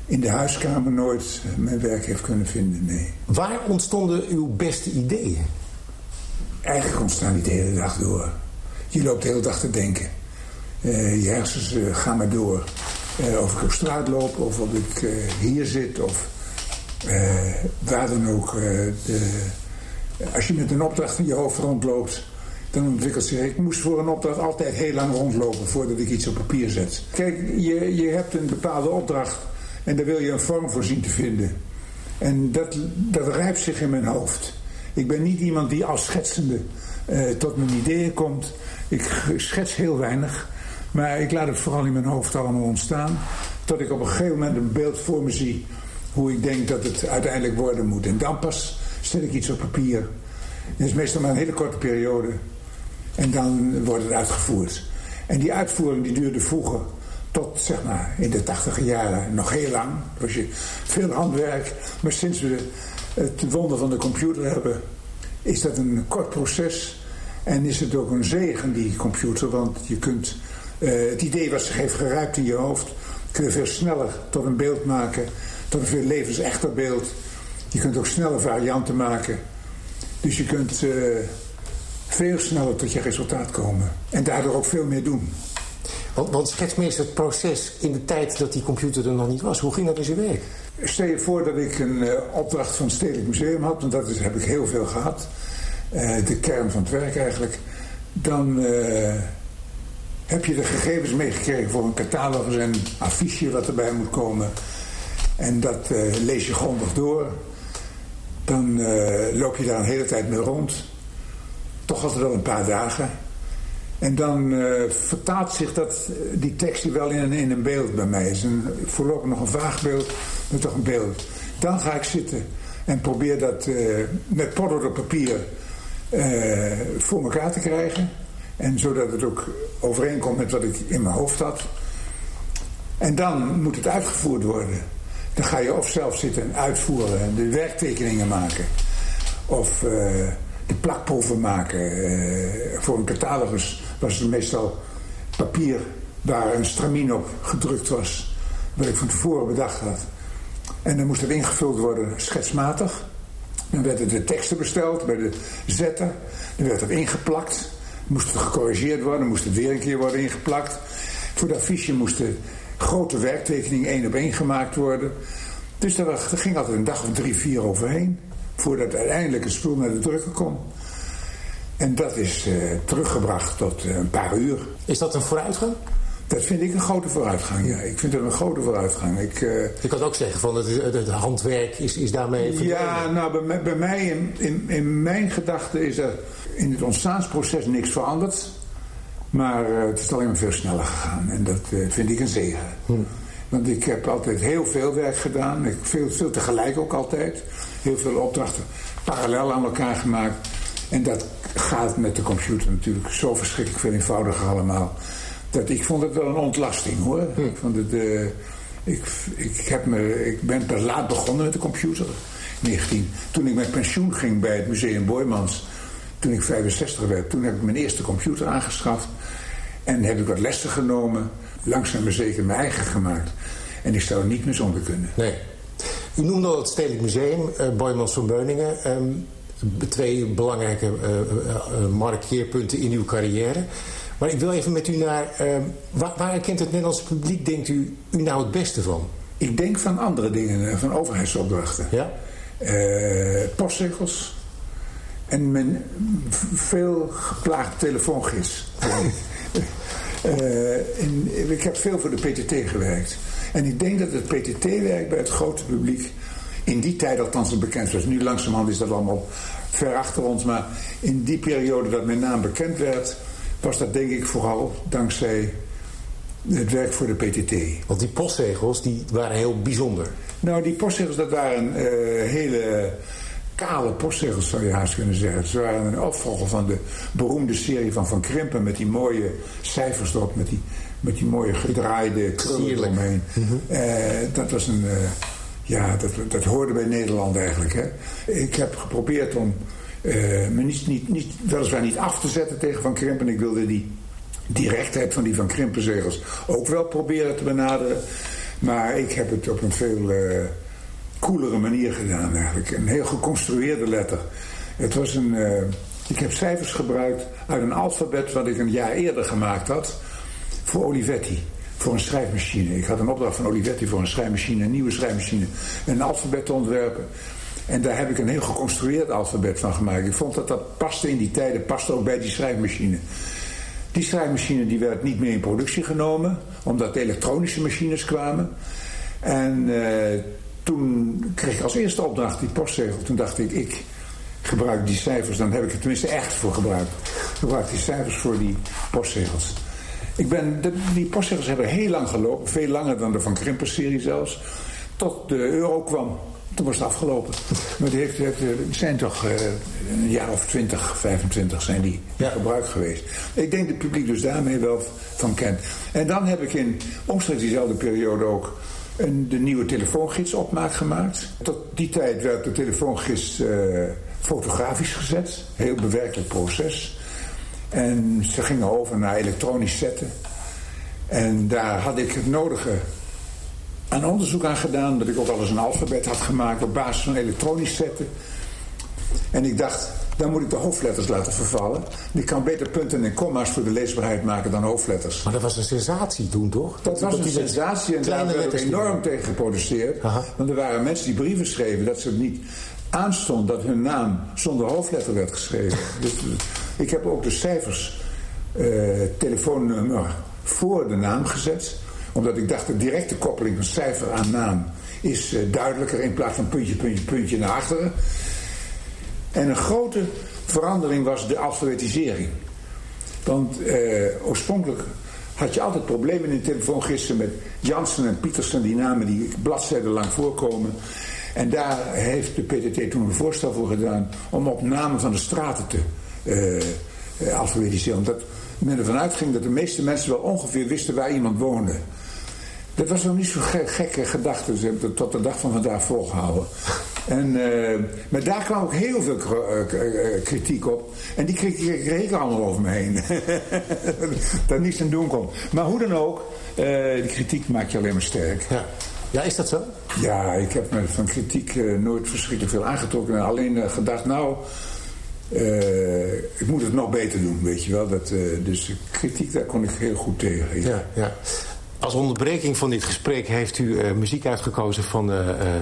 in de huiskamer nooit mijn werk heeft kunnen vinden, nee. Waar ontstonden uw beste ideeën? Eigenlijk ontstaan die de hele dag door. Je loopt de hele dag te denken. Uh, je hersens uh, gaan maar door. Uh, of ik op straat loop, of of ik hier zit, of waar dan ook. de, als je met een opdracht in je hoofd rondloopt, dan ontwikkelt zich... Ik moest voor een opdracht altijd heel lang rondlopen voordat ik iets op papier zet. Kijk, je, je hebt een bepaalde opdracht en daar wil je een vorm voor zien te vinden. En dat, dat rijpt zich in mijn hoofd. Ik ben niet iemand die als schetsende uh, tot mijn ideeën komt. Ik schets heel weinig. Maar ik laat het vooral in mijn hoofd allemaal ontstaan. Tot ik op een gegeven moment een beeld voor me zie. Hoe ik denk dat het uiteindelijk worden moet. En dan pas zet ik iets op papier. Dat is meestal maar een hele korte periode. En dan wordt het uitgevoerd. En die uitvoering die duurde vroeger tot zeg maar in de tachtige jaren nog heel lang. was je veel handwerk. Maar sinds we het wonder van de computer hebben, is dat een kort proces. En is het ook een zegen, die computer. Want je kunt uh, het idee wat zich heeft geruimd in je hoofd, kun je veel sneller tot een beeld maken. Een veel levensechter beeld. Je kunt ook snelle varianten maken. Dus je kunt uh, veel sneller tot je resultaat komen. En daardoor ook veel meer doen. Want, want schets me eens het proces in de tijd dat die computer er nog niet was. Hoe ging dat in zijn werk? Stel je voor dat ik een uh, opdracht van het Stedelijk Museum had. Want dat is, heb ik heel veel gehad. Uh, de kern van het werk eigenlijk. Dan heb je de gegevens meegekregen voor een catalogus en een affiche wat erbij moet komen. En dat lees je grondig door. Dan loop je daar een hele tijd mee rond. Toch altijd wel een paar dagen. En dan uh, vertaalt zich dat, die tekst wel in een, in een beeld bij mij. Is een, voorlopig nog een vaag beeld, maar toch een beeld. Dan ga ik zitten en probeer dat met potlood op papier voor elkaar te krijgen. En zodat het ook overeenkomt met wat ik in mijn hoofd had. En dan moet het uitgevoerd worden. Dan ga je of zelf zitten en uitvoeren en de werktekeningen maken. Of de plakproeven maken voor een catalogus was het meestal papier waar een stramien op gedrukt was. Wat ik van tevoren bedacht had. En dan moest het ingevuld worden schetsmatig. Dan werden de teksten besteld bij de zetter. Dan werd het ingeplakt. Moest het gecorrigeerd worden. Moest het weer een keer worden ingeplakt. Voor dat fiche moesten grote werktekeningen één op één gemaakt worden. Dus daar, ging altijd een dag of drie, vier overheen. Voordat uiteindelijk een spul naar de drukker kon. En dat is uh, teruggebracht tot uh, een paar uur. Is dat een vooruitgang? Dat vind ik een grote vooruitgang, ja. Ik vind het een grote vooruitgang. Ik, uh, Je kan ook zeggen van het, het, handwerk is, is daarmee verdwenen. Ja, nou, bij, bij mij, in, in, in, mijn gedachten is er in het ontstaansproces niks veranderd. Maar het is alleen maar veel sneller gegaan. En dat vind ik een zegen. Hm. Want ik heb altijd heel veel werk gedaan. Ik, veel, veel tegelijk ook altijd. Heel veel opdrachten parallel aan elkaar gemaakt. En dat gaat met de computer natuurlijk zo verschrikkelijk veel eenvoudiger allemaal. Dat ik vond het wel een ontlasting hoor. Hm. Ik, vond het, uh, ik, ik, heb me, ik ben pas laat begonnen met de computer. 19. Toen ik met pensioen ging bij het Museum Boymans, toen ik 65 werd, toen heb ik mijn eerste computer aangeschaft. En heb ik wat lessen genomen, langzaam maar zeker mijn eigen gemaakt. En ik zou er niet meer zonder kunnen. Nee. U noemde al het Stedelijk Museum, uh, Boymans van Beuningen. Um, twee belangrijke uh, uh, markeerpunten in uw carrière. Maar ik wil even met u naar... waar, waar kent het Nederlandse publiek, denkt u, u nou het beste van? Ik denk van andere dingen, van overheidsopdrachten. Ja? postzegels. En mijn veel geplaagde telefoongids. in, ik heb veel voor de PTT gewerkt. En ik denk dat het PTT-werk bij het grote publiek in die tijd althans het bekend was. Nu langzamerhand is dat allemaal ver achter ons. Maar in die periode dat mijn naam bekend werd... was dat denk ik vooral dankzij het werk voor de PTT. Want die postzegels die waren heel bijzonder. Nou, die postzegels dat waren uh, hele kale postzegels zou je haast kunnen zeggen. Ze waren een opvolger van de beroemde serie van Van Krimpen... met die mooie cijfers erop, met die, met die mooie gedraaide krullen omheen. Mm -hmm. uh, dat was een... Uh, ja, dat, dat hoorde bij Nederland eigenlijk. Hè. Ik heb geprobeerd om uh, me niet, niet, niet, weliswaar niet af te zetten tegen Van Krimpen. Ik wilde die directheid van die Van Krimpenzegels ook wel proberen te benaderen. Maar ik heb het op een veel coolere manier gedaan eigenlijk. Een heel geconstrueerde letter. Het was een... Uh, ik heb cijfers gebruikt uit een alfabet wat ik een jaar eerder gemaakt had voor Olivetti voor een schrijfmachine. Ik had een opdracht van Olivetti voor een schrijfmachine, een nieuwe schrijfmachine, een alfabet te ontwerpen. En daar heb ik een heel geconstrueerd alfabet van gemaakt. Ik vond dat dat paste in die tijden, paste ook bij die schrijfmachine. Die schrijfmachine die werd niet meer in productie genomen, omdat elektronische machines kwamen. En uh, toen kreeg ik als eerste opdracht die postzegel. Toen dacht ik, ik gebruik die cijfers, dan heb ik er tenminste echt voor gebruikt. Ik gebruik die cijfers voor die postzegels. Ik ben, de, die postzegels hebben heel lang gelopen, veel langer dan de Van Krimper-serie zelfs. Tot de euro kwam. Toen was het afgelopen. Maar die, heeft, heeft, die zijn toch uh, een jaar of 20, 25 zijn die ja. gebruikt geweest. Ik denk dat het publiek dus daarmee wel van kent. En dan heb ik in omstreeks diezelfde periode ook een, de nieuwe telefoongids opmaak gemaakt. Tot die tijd werd de telefoongids uh, fotografisch gezet. Heel bewerkelijk proces. En ze gingen over naar elektronisch zetten. En daar had ik het nodige aan onderzoek aan gedaan. Dat ik ook al eens een alfabet had gemaakt op basis van elektronisch zetten. En ik dacht, dan moet ik de hoofdletters laten vervallen. Ik kan beter punten en komma's voor de leesbaarheid maken dan hoofdletters. Maar dat was een sensatie toen, toch? Dat, was een sensatie en daar werd enorm tegen geprotesteerd. Want er waren mensen die brieven schreven dat ze het niet aanstond dat hun naam zonder hoofdletter werd geschreven. dus ik heb ook de cijfers, uh, telefoonnummer voor de naam gezet. Omdat ik dacht, de directe koppeling van cijfer aan naam is uh, duidelijker in plaats van puntje, puntje, puntje naar achteren. En een grote verandering was de alfabetisering. Want uh, oorspronkelijk had je altijd problemen in de telefoon gisteren met Jansen en Pietersen, die namen die bladzijden lang voorkomen. En daar heeft de PTT toen een voorstel voor gedaan om op namen van de straten te uh, alfabetiseren. Omdat men ervan uitging dat de meeste mensen wel ongeveer wisten waar iemand woonde. Dat was nog niet zo'n gek, gekke gedachte. Ze hebben het tot de dag van vandaag volgehouden. En, uh, maar daar kwam ook heel veel kritiek op. En die kritiek kreeg ik allemaal over me heen. dat niets aan doen kon. Maar hoe dan ook, uh, die kritiek maakt je alleen maar sterk. Ja. Ja, is dat zo? Ja, ik heb me van kritiek uh, nooit verschrikkelijk veel aangetrokken. En alleen gedacht, nou, ik moet het nog beter doen, weet je wel. Dat, dus kritiek, daar kon ik heel goed tegen. Ja. ja, ja. Als onderbreking van dit gesprek heeft u muziek uitgekozen van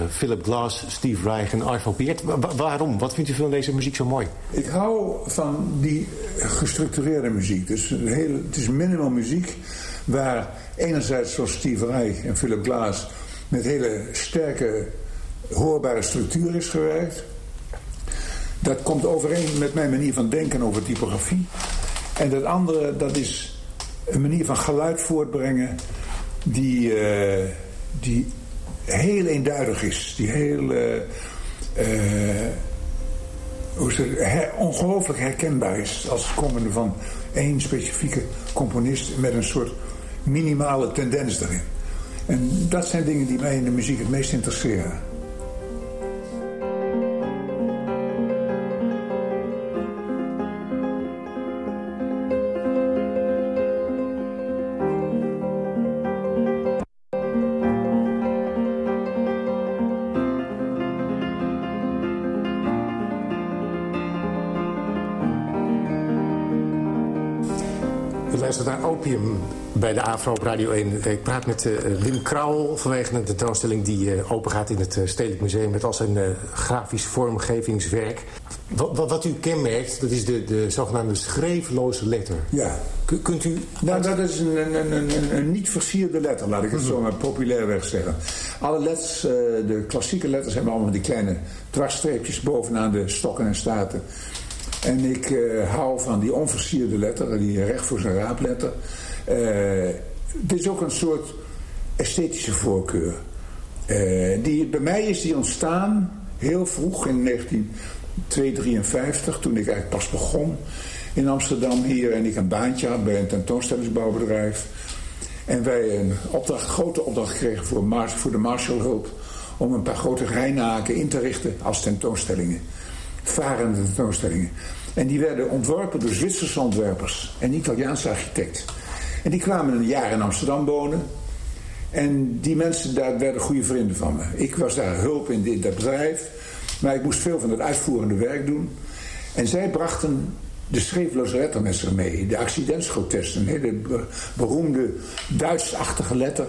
Philip Glass, Steve Reich en Arvo Peert. waarom? Wat vindt u van deze muziek zo mooi? Ik hou van die gestructureerde muziek. Dus heel, het is minimal muziek waar enerzijds zoals Steve Reich en Philip Glass met hele sterke hoorbare structuur is gewerkt. Dat komt overeen met mijn manier van denken over typografie. En dat andere, dat is een manier van geluid voortbrengen die, uh, die heel eenduidig is. Die heel uh, uh, ongelooflijk herkenbaar is als komende van één specifieke componist met een soort minimale tendens erin. En dat zijn dingen die mij in de muziek het meest interesseren. Opium bij de AVRO op Radio 1. Ik praat met uh, Wim Krauwel vanwege een tentoonstelling die uh, open gaat in het uh, Stedelijk Museum... met al zijn grafisch vormgevingswerk. Wat, wat, wat, u kenmerkt, dat is de, de zogenaamde schreefloze letter. Ja. K kunt u... Nou, dat is een, een, een, een, niet versierde letter, laat ik het zo maar populair weg zeggen. Alle letters, de klassieke letters hebben allemaal die kleine dwarsstreepjes bovenaan de stokken en staten... En ik uh, hou van die onversierde letter, die recht voor zijn raapletter. Uh, dit is ook een soort esthetische voorkeur. Uh, die, bij mij is die ontstaan heel vroeg in 1953, toen ik eigenlijk pas begon in Amsterdam hier en ik een baantje had bij een tentoonstellingsbouwbedrijf. En wij een opdracht, grote opdracht kregen voor, voor de Marshallhulp om een paar grote Rijnaken in te richten als tentoonstellingen varende tentoonstellingen. En die werden ontworpen door Zwitserse ontwerpers en Italiaanse architect. En die kwamen een jaar in Amsterdam wonen. En die mensen, daar werden goede vrienden van me. Ik was daar hulp in dit, dat bedrijf. Maar ik moest veel van het uitvoerende werk doen. En zij brachten de schreef lettermessen mee. De accidentschotesten, de beroemde Duitsachtige letter.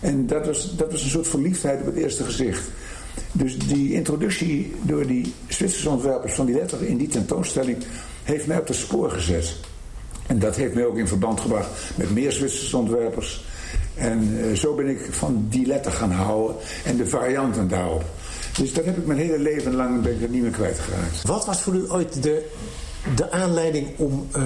En dat was, dat was een soort verliefdheid op het eerste gezicht. Dus die introductie door die Zwitserse ontwerpers van die letter in die tentoonstelling heeft mij op het spoor gezet. En dat heeft mij ook in verband gebracht met meer Zwitserse ontwerpers. En uh, zo ben ik van die letter gaan houden en de varianten daarop. Dus dat heb ik mijn hele leven lang ben ik er niet meer kwijtgeraakt. Wat was voor u ooit de, de aanleiding om uh,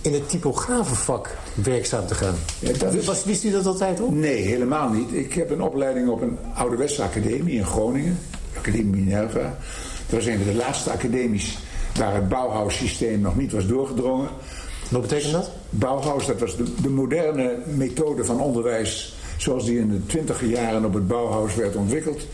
in het typografenvak werkzaam te gaan? Ja, dat is... was, wist u dat altijd ook? Nee, helemaal niet. Ik heb een opleiding op een ouderwetse academie in Groningen. Academie Minerva. Dat was een van de laatste academies waar het Bauhaus-systeem nog niet was doorgedrongen. Wat betekent dat? Bauhaus, dat was de, de moderne methode van onderwijs... zoals die in de twintige jaren op het Bauhaus werd ontwikkeld.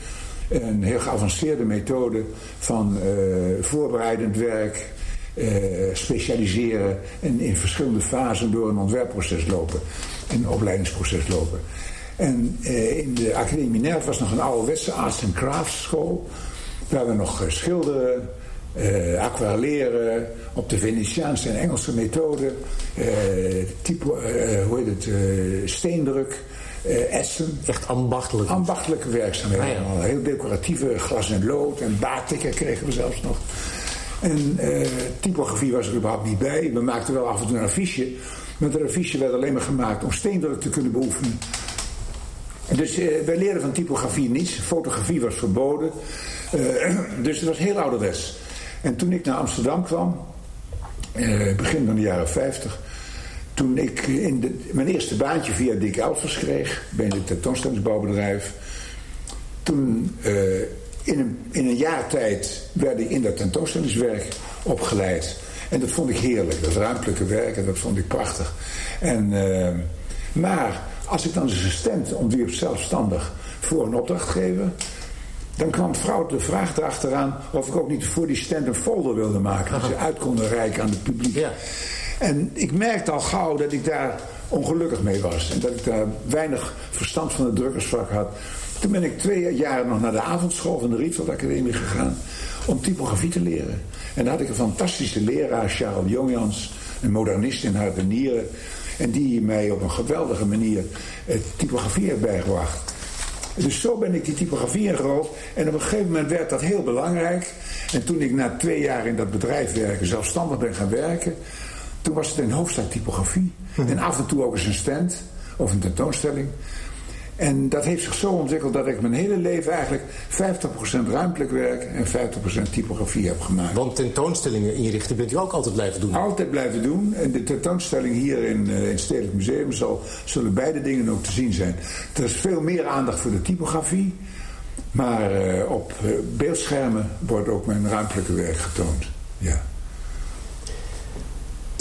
Een heel geavanceerde methode van uh, voorbereidend werk... Uh, specialiseren en in verschillende fasen door een ontwerpproces lopen. Een opleidingsproces lopen. En uh, in de Academie Nerf was nog een ouderwetse arts en crafts school. Waar we nog schilderen, uh, aquarelleren op de Venetiaanse en Engelse methode. Uh, type, uh, hoe heet het, steendruk, essen. Echt ambachtelijk. Ambachtelijke werkzaamheden. Ah, ja. Heel decoratieve glas en lood en baartikken kregen we zelfs nog. En typografie was er überhaupt niet bij. We maakten wel af en toe een affiche. Maar dat affiche werd alleen maar gemaakt om steendruk te kunnen beoefenen. Dus wij leren van typografie niets. Fotografie was verboden. dus het was heel ouderwets. En toen ik naar Amsterdam kwam, eh, begin van de jaren 50, toen ik in de, mijn eerste baantje via Dick Elfers kreeg, bij het tentoonstellingsbouwbedrijf, toen uh, in, een, in een jaar tijd werd ik in dat tentoonstellingswerk opgeleid. En dat vond ik heerlijk, dat ruimtelijke werk, dat vond ik prachtig. En, uh, maar als ik dan als assistent ontwierp zelfstandig voor een opdrachtgever, dan kwam vrouw de vraag erachteraan of ik ook niet voor die stand een folder wilde maken. Dat ze uit konden reiken aan het publiek. Ja. En ik merkte al gauw dat ik daar ongelukkig mee was. En dat ik daar weinig verstand van het drukkersvak had. Toen ben ik twee jaar nog naar de avondschool van de Rietveld Academie gegaan. Om typografie te leren. En daar had ik een fantastische leraar, Charles Jongjans. Een modernist in hart en nieren. En die mij op een geweldige manier typografie heeft bijgebracht. Dus zo ben ik die typografie ingerold. En op een gegeven moment werd dat heel belangrijk. En toen ik na twee jaar in dat bedrijf werken, zelfstandig ben gaan werken... toen was het een hoofdstad typografie. Mhm. En af en toe ook eens een stand of een tentoonstelling. En dat heeft zich zo ontwikkeld dat ik mijn hele leven eigenlijk 50% ruimtelijk werk en 50% typografie heb gemaakt. Want tentoonstellingen inrichten bent u ook altijd blijven doen? Altijd blijven doen. En de tentoonstelling hier in, uh, in het Stedelijk Museum zal, zullen beide dingen ook te zien zijn. Er is veel meer aandacht voor de typografie. Maar uh, op uh, beeldschermen wordt ook mijn ruimtelijke werk getoond. Ja.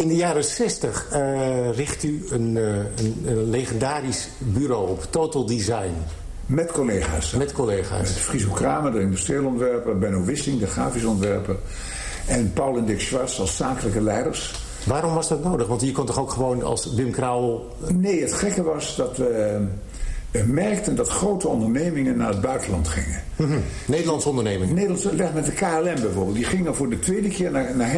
In de jaren 60 uh, richt u een, uh, een, een, legendarisch bureau op, Total Design. Met collega's. Met collega's. Met Friso Kramer, de industrieel ontwerper, Benno Wissing, de grafisch ontwerper. En Paul en Dick Schwartz als zakelijke leiders. Waarom was dat nodig? Want je kon toch ook gewoon als Wim Krauwel... Nee, het gekke was dat we uh, merkten dat grote ondernemingen naar het buitenland gingen. Mm -hmm. Nederlandse ondernemingen? Nederlandse, met de KLM bijvoorbeeld. Die gingen voor de tweede keer naar, naar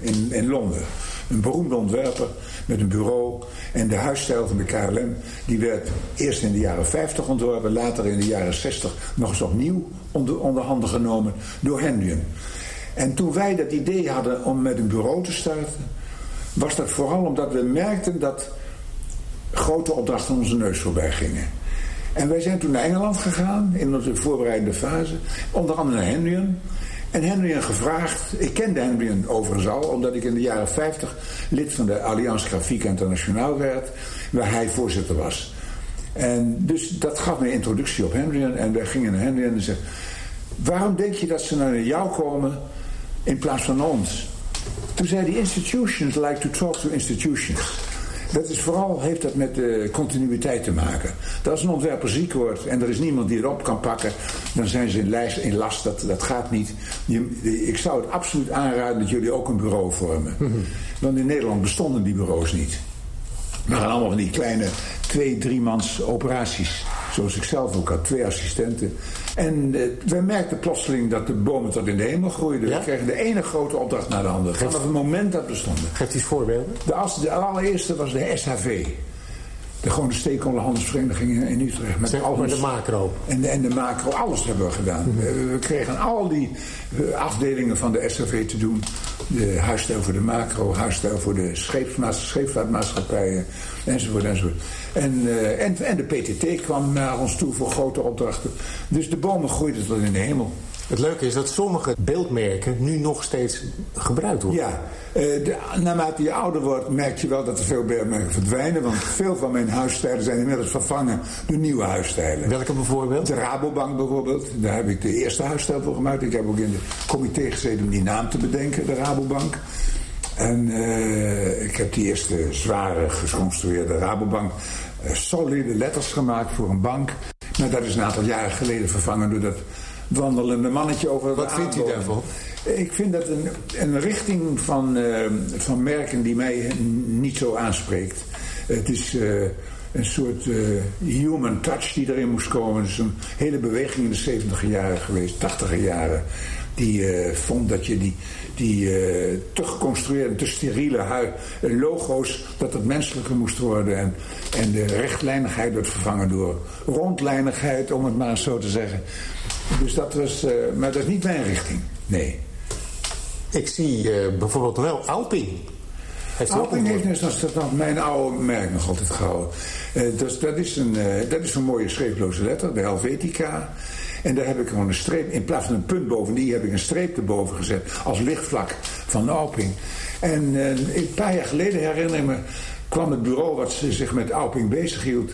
in, in Londen een beroemde ontwerper met een bureau. En de huisstijl van de KLM, die werd eerst in de jaren 50 ontworpen, later in de jaren 60 nog eens opnieuw onder, handen genomen door Henryen. En toen wij dat idee hadden om met een bureau te starten, was dat vooral omdat we merkten dat grote opdrachten onze neus voorbij gingen. En wij zijn toen naar Engeland gegaan in onze voorbereidende fase, onder andere naar. En Henrien gevraagd, ik kende Henrien overigens al, omdat ik in de jaren 50 lid van de Allianz Grafiek Internationaal werd, waar hij voorzitter was. En dus dat gaf me introductie op Henrien en wij gingen naar Henrien en zeiden, waarom denk je dat ze naar jou komen in plaats van ons? Toen zei hij, institutions like to talk to institutions. Dat is vooral, heeft dat met de continuïteit te maken. Dat als een ontwerper ziek wordt en er is niemand die erop kan pakken, dan zijn ze in, lijst, in last. Dat, dat gaat niet. Je, ik zou het absoluut aanraden dat jullie ook een bureau vormen. Mhm. Want in Nederland bestonden die bureaus niet. We gaan allemaal van die kleine twee, drie mans operaties. Zoals ik zelf ook had, twee assistenten. En uh, we merkten plotseling dat de bomen tot in de hemel groeiden. We kregen de ene grote opdracht naar de andere. Vanaf het moment dat we stonden. Geeft iets voorbeelden? De, de allereerste was de SHV. De gewone steekholenhandelsvereniging in Utrecht. Met zeg de macro. En de, en de macro, alles hebben we gedaan. Mhm. we, kregen al die uh, afdelingen van de SRV te doen. De huisstijl voor de macro, huisstijl voor de scheepvaartmaatschappijen, enzovoort, enzovoort. En, uh, en, en de PTT kwam naar ons toe voor grote opdrachten. Dus de bomen groeiden tot in de hemel. Het leuke is dat sommige beeldmerken nu nog steeds gebruikt worden. Ja, de, naarmate je ouder wordt merk je wel dat er veel beeldmerken verdwijnen. Want veel van mijn huisstijlen zijn inmiddels vervangen door nieuwe huisstijlen. Welke bijvoorbeeld? De Rabobank bijvoorbeeld. Daar heb ik de eerste huisstijl voor gemaakt. Ik heb ook in het comité gezeten om die naam te bedenken, de Rabobank. En uh, ik heb die eerste zware geconstrueerde Rabobank uh, solide letters gemaakt voor een bank. Maar dat is een aantal jaren geleden vervangen door dat wandelende mannetje over Wat vindt u daarvan? Ik vind dat een, een richting van, uh, van merken die mij niet zo aanspreekt. Het is uh, een soort uh, human touch die erin moest komen. Het is een hele beweging in de 70 jaren geweest, 80 jaren. Die vond dat je die, die te geconstrueerde, te steriele logo's, dat het menselijker moest worden. En, en de rechtlijnigheid werd vervangen door rondlijnigheid, om het maar zo te zeggen. Dus dat was, uh, maar dat is niet mijn richting, nee. Ik zie uh, bijvoorbeeld wel Alping. Heeft Alping heeft dus, dat dat mijn oude merk nog altijd gehouden. Uh, dus, dat, is een, dat is een mooie schreefloze letter, de Helvetica. En daar heb ik gewoon een streep, in plaats van een punt boven die, heb ik een streep erboven gezet als lichtvlak van Alping. En een paar jaar geleden herinner ik me, kwam het bureau wat zich met Alping bezighield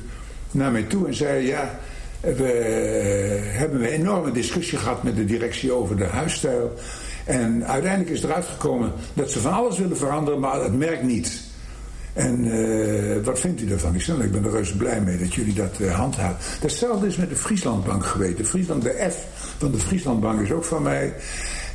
naar mij toe en zei: Ja, we eh, hebben een enorme discussie gehad met de directie over de huisstijl. En uiteindelijk is eruit gekomen dat ze van alles willen veranderen, maar het merk niet. En uh, wat vindt u daarvan? Ik ik ben er reuze blij mee dat jullie dat uh, handhaven. Hetzelfde is met de Frieslandbank geweest. De, Friesland, de F van de Frieslandbank is ook van mij.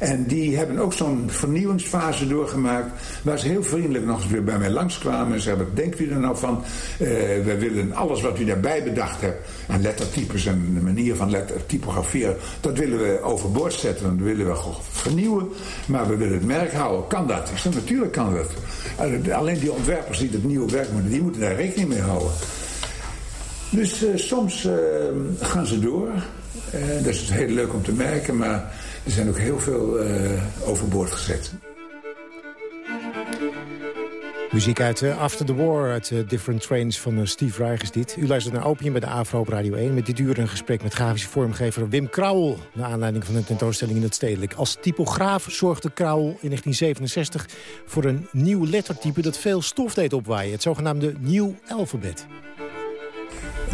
En die hebben ook zo'n vernieuwingsfase doorgemaakt. Waar ze heel vriendelijk nog eens weer bij mij langskwamen. En zeiden, wat denkt u er nou van? Uh, we willen alles wat u daarbij bedacht hebt. En lettertypes en de manier van letter, typograferen. Dat willen we overboord zetten. Dat willen we vernieuwen. Maar we willen het merk houden. Kan dat? Ik zeg, natuurlijk kan dat. Uh, alleen die ontwerpers die het nieuwe werk moeten, die moeten daar rekening mee houden. Dus uh, soms gaan ze door. dat is heel leuk om te merken, maar er zijn ook heel veel uh, overboord gezet. Muziek uit uh, After the War, uit uh, Different Trains van Steve Reich is dit. U luistert naar Opium bij de Afro op Radio 1. Met dit uur een gesprek met grafische vormgever Wim Krauwel... naar aanleiding van een tentoonstelling in het Stedelijk. Als typograaf zorgde Krauwel in 1967 voor een nieuw lettertype... dat veel stof deed opwaaien, het zogenaamde Nieuw Alfabet.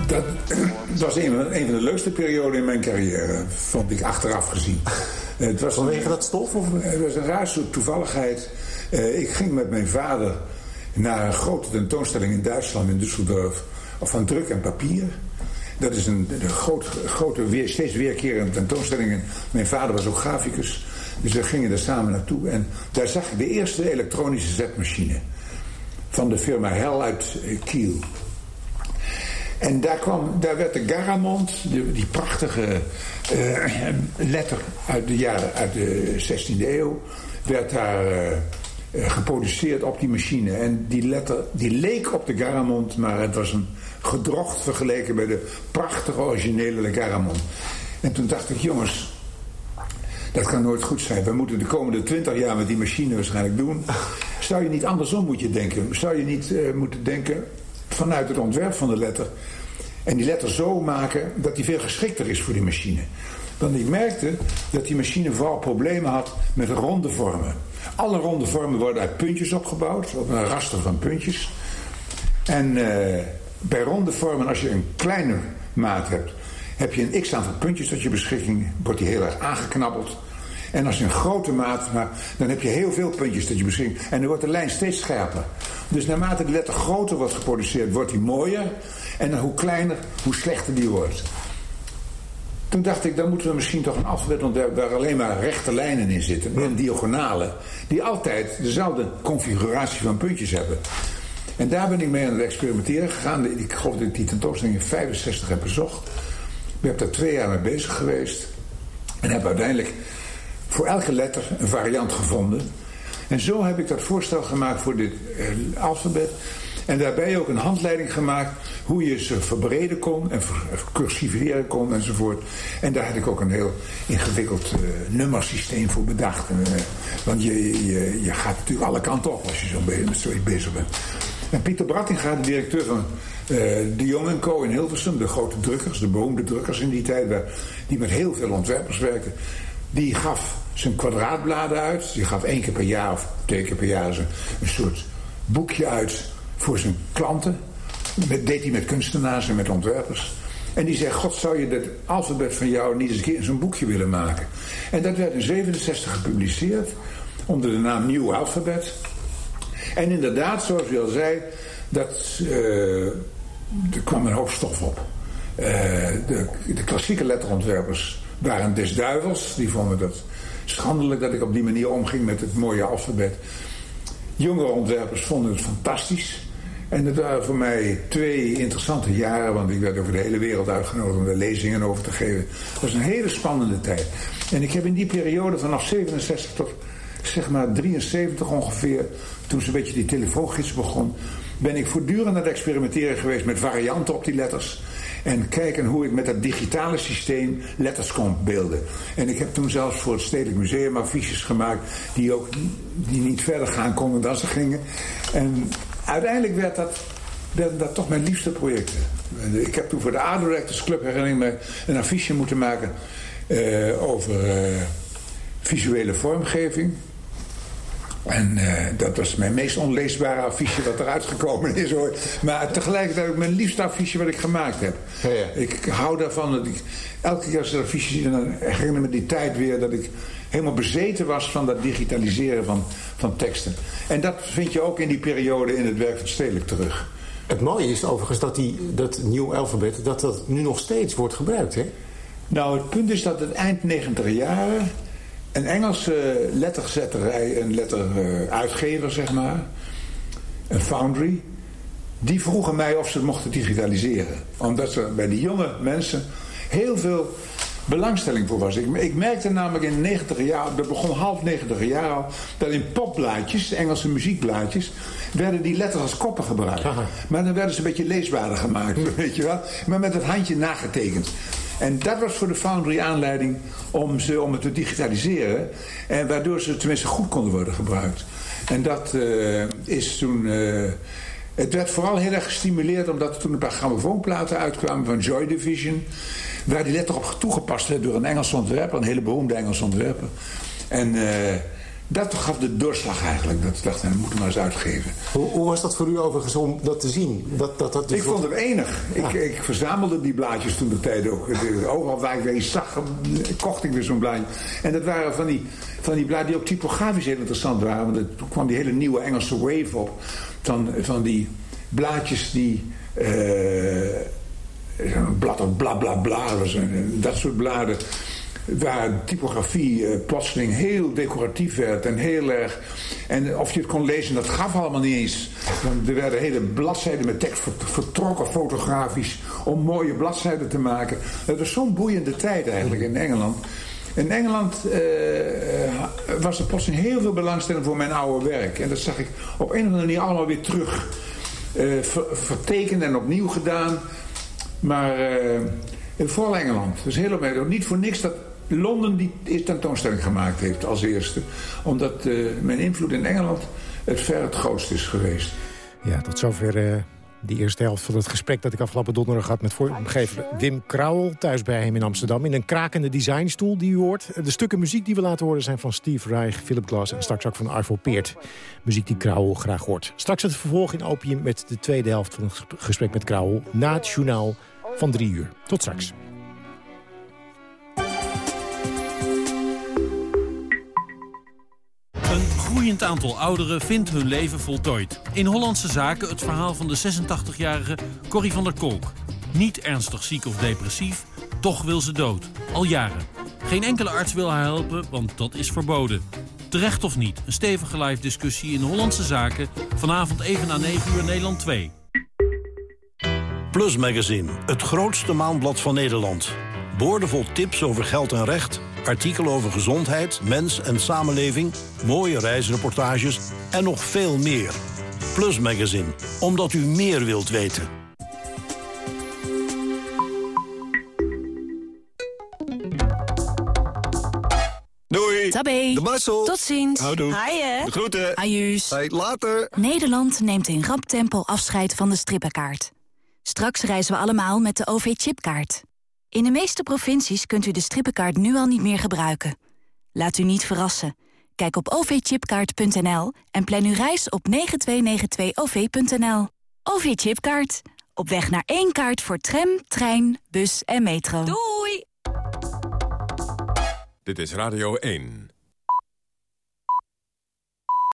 Dat, was een, een, van de leukste perioden in mijn carrière, vond ik achteraf gezien. Het was Vanwege dat stof? Of? Het was een raar soort toevalligheid. Uh, ik ging met mijn vader naar een grote tentoonstelling in Duitsland, in Düsseldorf, van druk en papier. Dat is een, een groot, grote, weer, steeds weerkerende tentoonstelling. Mijn vader was ook graficus, dus we gingen er samen naartoe. En daar zag ik de eerste elektronische zetmachine van de firma Hell uit Kiel. En daar, kwam, daar werd de Garamond, die, prachtige uh, letter uit de jaren uit de 16e eeuw, werd daar uh, geproduceerd op die machine. En die letter die leek op de Garamond, maar het was een gedrocht vergeleken bij de prachtige originele Garamond. En toen dacht ik, jongens, dat kan nooit goed zijn. We moeten de komende twintig jaar met die machine waarschijnlijk doen. Zou je niet andersom moeten denken? Zou je niet moeten denken vanuit het ontwerp van de letter. En die letter zo maken dat die veel geschikter is voor die machine. Want ik merkte dat die machine vooral problemen had met ronde vormen. Alle ronde vormen worden uit puntjes opgebouwd, op een raster van puntjes. En uh, bij ronde vormen, als je een kleine maat hebt, heb je een x aantal puntjes tot je beschikking, wordt die heel erg aangeknabbeld. En als je een grote maat maakt, dan heb je heel veel puntjes tot je beschikking. En dan wordt de lijn steeds scherper. Dus naarmate de letter groter wordt geproduceerd, wordt die mooier. En dan hoe kleiner, hoe slechter die wordt. Toen dacht ik, dan moeten we misschien toch een alfabet ontwerpen waar alleen maar rechte lijnen in zitten. En diagonalen. Die altijd dezelfde configuratie van puntjes hebben. En daar ben ik mee aan het experimenteren gegaan. Ik geloof dat ik die tentoonstelling in 65 heb bezocht. Ik heb daar twee jaar mee bezig geweest. En heb uiteindelijk voor elke letter een variant gevonden. En zo heb ik dat voorstel gemaakt voor dit eh, alfabet. En daarbij ook een handleiding gemaakt hoe je ze verbreden kon en cursiveren kon enzovoort. En daar had ik ook een heel ingewikkeld uh, nummersysteem voor bedacht. Uh, want je, je, je gaat natuurlijk alle kanten op als je zo bezig bent. En Pieter Brattinga, de directeur van De Jong Co. in Hilversum, de grote drukkers, de beroemde drukkers in die tijd, die met heel veel ontwerpers werken, die gaf zijn kwadraatbladen uit. Die gaf één keer per jaar of twee keer per jaar een soort boekje uit voor zijn klanten. Dat deed hij met kunstenaars en met ontwerpers. En die zei, god zou je dat alfabet van jou niet eens een keer in zo'n boekje willen maken. En dat werd in 67 gepubliceerd onder de naam Nieuw Alfabet. En inderdaad, zoals u al zei, dat, uh, er kwam een hoop stof op. Uh, de, de, klassieke letterontwerpers waren des duivels. Die vonden dat schandelijk dat ik op die manier omging met het mooie alfabet. Jongere ontwerpers vonden het fantastisch. En dat waren voor mij twee interessante jaren, want ik werd over de hele wereld uitgenodigd om de lezingen over te geven. Het was een hele spannende tijd. En ik heb in die periode vanaf 67 tot zeg maar 73 ongeveer, toen zo'n beetje die telefoongids begon, ben ik voortdurend aan het experimenteren geweest met varianten op die letters. En kijken hoe ik met dat digitale systeem letters kon beelden. En ik heb toen zelfs voor het Stedelijk Museum affiches gemaakt die ook die niet verder gaan konden dan ze gingen. En uiteindelijk werd dat, werden dat toch mijn liefste projecten. Ik heb toen voor de Art Directors Club herinner me een affiche moeten maken uh, over uh, visuele vormgeving. En uh, dat was mijn meest onleesbare affiche dat eruit gekomen is hoor. Maar tegelijkertijd ook mijn liefste affiche wat ik gemaakt heb. Ja, ja. Ik hou daarvan dat ik elke keer als ik affiche zie, dan herinner me die tijd weer dat ik helemaal bezeten was van dat digitaliseren van, van teksten. En dat vind je ook in die periode in het werk van Stedelijk terug. Het mooie is overigens dat die, dat nieuw alfabet, dat dat nu nog steeds wordt gebruikt, hè? Nou, het punt is dat het eind 90 jaren een Engelse letterzetterij, een letteruitgever, zeg maar, een foundry, die vroegen mij of ze het mochten digitaliseren. Omdat er bij die jonge mensen heel veel belangstelling voor was. Ik, ik merkte namelijk in de 90 jaar, dat begon half 90 jaar al, dat in popblaadjes, Engelse muziekblaadjes, werden die letters als koppen gebruikt. Maar dan werden ze een beetje leesbaarder gemaakt, weet je wel. Maar met het handje nagetekend. En dat was voor de Foundry aanleiding om, ze, om het te digitaliseren. En waardoor ze tenminste goed konden worden gebruikt. En dat uh, is toen... Uh, het werd vooral heel erg gestimuleerd omdat er toen een paar grammofoonplaten uitkwamen van Joy Division. Waar die letter op toegepast werd door een Engels ontwerper, een hele beroemde Engels ontwerper. En... Uh, dat gaf de doorslag eigenlijk. Dat ik dacht, nou, dat moeten we maar eens uitgeven. Hoe, hoe, was dat voor u overigens om dat te zien? Dat, dat, dat ik vond het enig. Ik, ik, verzamelde die blaadjes toen de tijd ook. Overal waar ik weer iets zag, kocht ik weer zo'n blaadje. En dat waren van die, van die bladen die ook typografisch heel interessant waren. Want toen kwam die hele nieuwe Engelse wave op. Van, van die blaadjes die... Uh, blad of bla bla bla. Dat soort bladen waar typografie uh, plotseling heel decoratief werd en heel erg... En of je het kon lezen, dat gaf allemaal niet eens. Er werden hele bladzijden met tekst vertrokken fotografisch... om mooie bladzijden te maken. Het was zo'n boeiende tijd eigenlijk in Engeland. In Engeland uh, was er plotseling heel veel belangstelling voor mijn oude werk. En dat zag ik op een of andere manier allemaal weer terug. Uh, vertekend en opnieuw gedaan. Maar vooral Engeland. Dus helemaal niet voor niks dat Londen die tentoonstelling gemaakt heeft als eerste. Omdat uh, mijn invloed in Engeland het ver het grootst is geweest. Ja, tot zover uh, de eerste helft van het gesprek dat ik afgelopen donderdag had met vormgever Wim Krauwel. Thuis bij hem in Amsterdam in een krakende designstoel die u hoort. De stukken muziek die we laten horen zijn van Steve Reich, Philip Glass en straks ook van Arvo Peert. Muziek die Krauwel graag hoort. Straks het vervolg in Opium met de tweede helft van het gesprek met Krauwel na het journaal van drie uur. Tot straks. Groeiend aantal ouderen vindt hun leven voltooid. In Hollandse Zaken het verhaal van de 86-jarige Corrie van der Kolk. Niet ernstig ziek of depressief, toch wil ze dood. Al jaren. Geen enkele arts wil haar helpen, want dat is verboden. Terecht of niet, een stevige live discussie in Hollandse Zaken... vanavond even na 9 uur Nederland 2. Plus Magazine, het grootste maandblad van Nederland. Boordevol tips over geld en recht, artikelen over gezondheid, mens en samenleving... mooie reisreportages en nog veel meer. Plus Magazine, omdat u meer wilt weten. Doei. Tabé. De Marcel. Tot ziens. Houdoe. Haaien. De groeten. Ajuus. Hey, later. Nederland neemt in rap tempo afscheid van de strippenkaart. Straks reizen we allemaal met de OV-chipkaart. In de meeste provincies kunt u de strippenkaart nu al niet meer gebruiken. Laat u niet verrassen. Kijk op ovchipkaart.nl en plan uw reis op 9292-OV.nL. OV-chipkaart. Op weg naar één kaart voor tram, trein, bus en metro. Dit is Radio 1.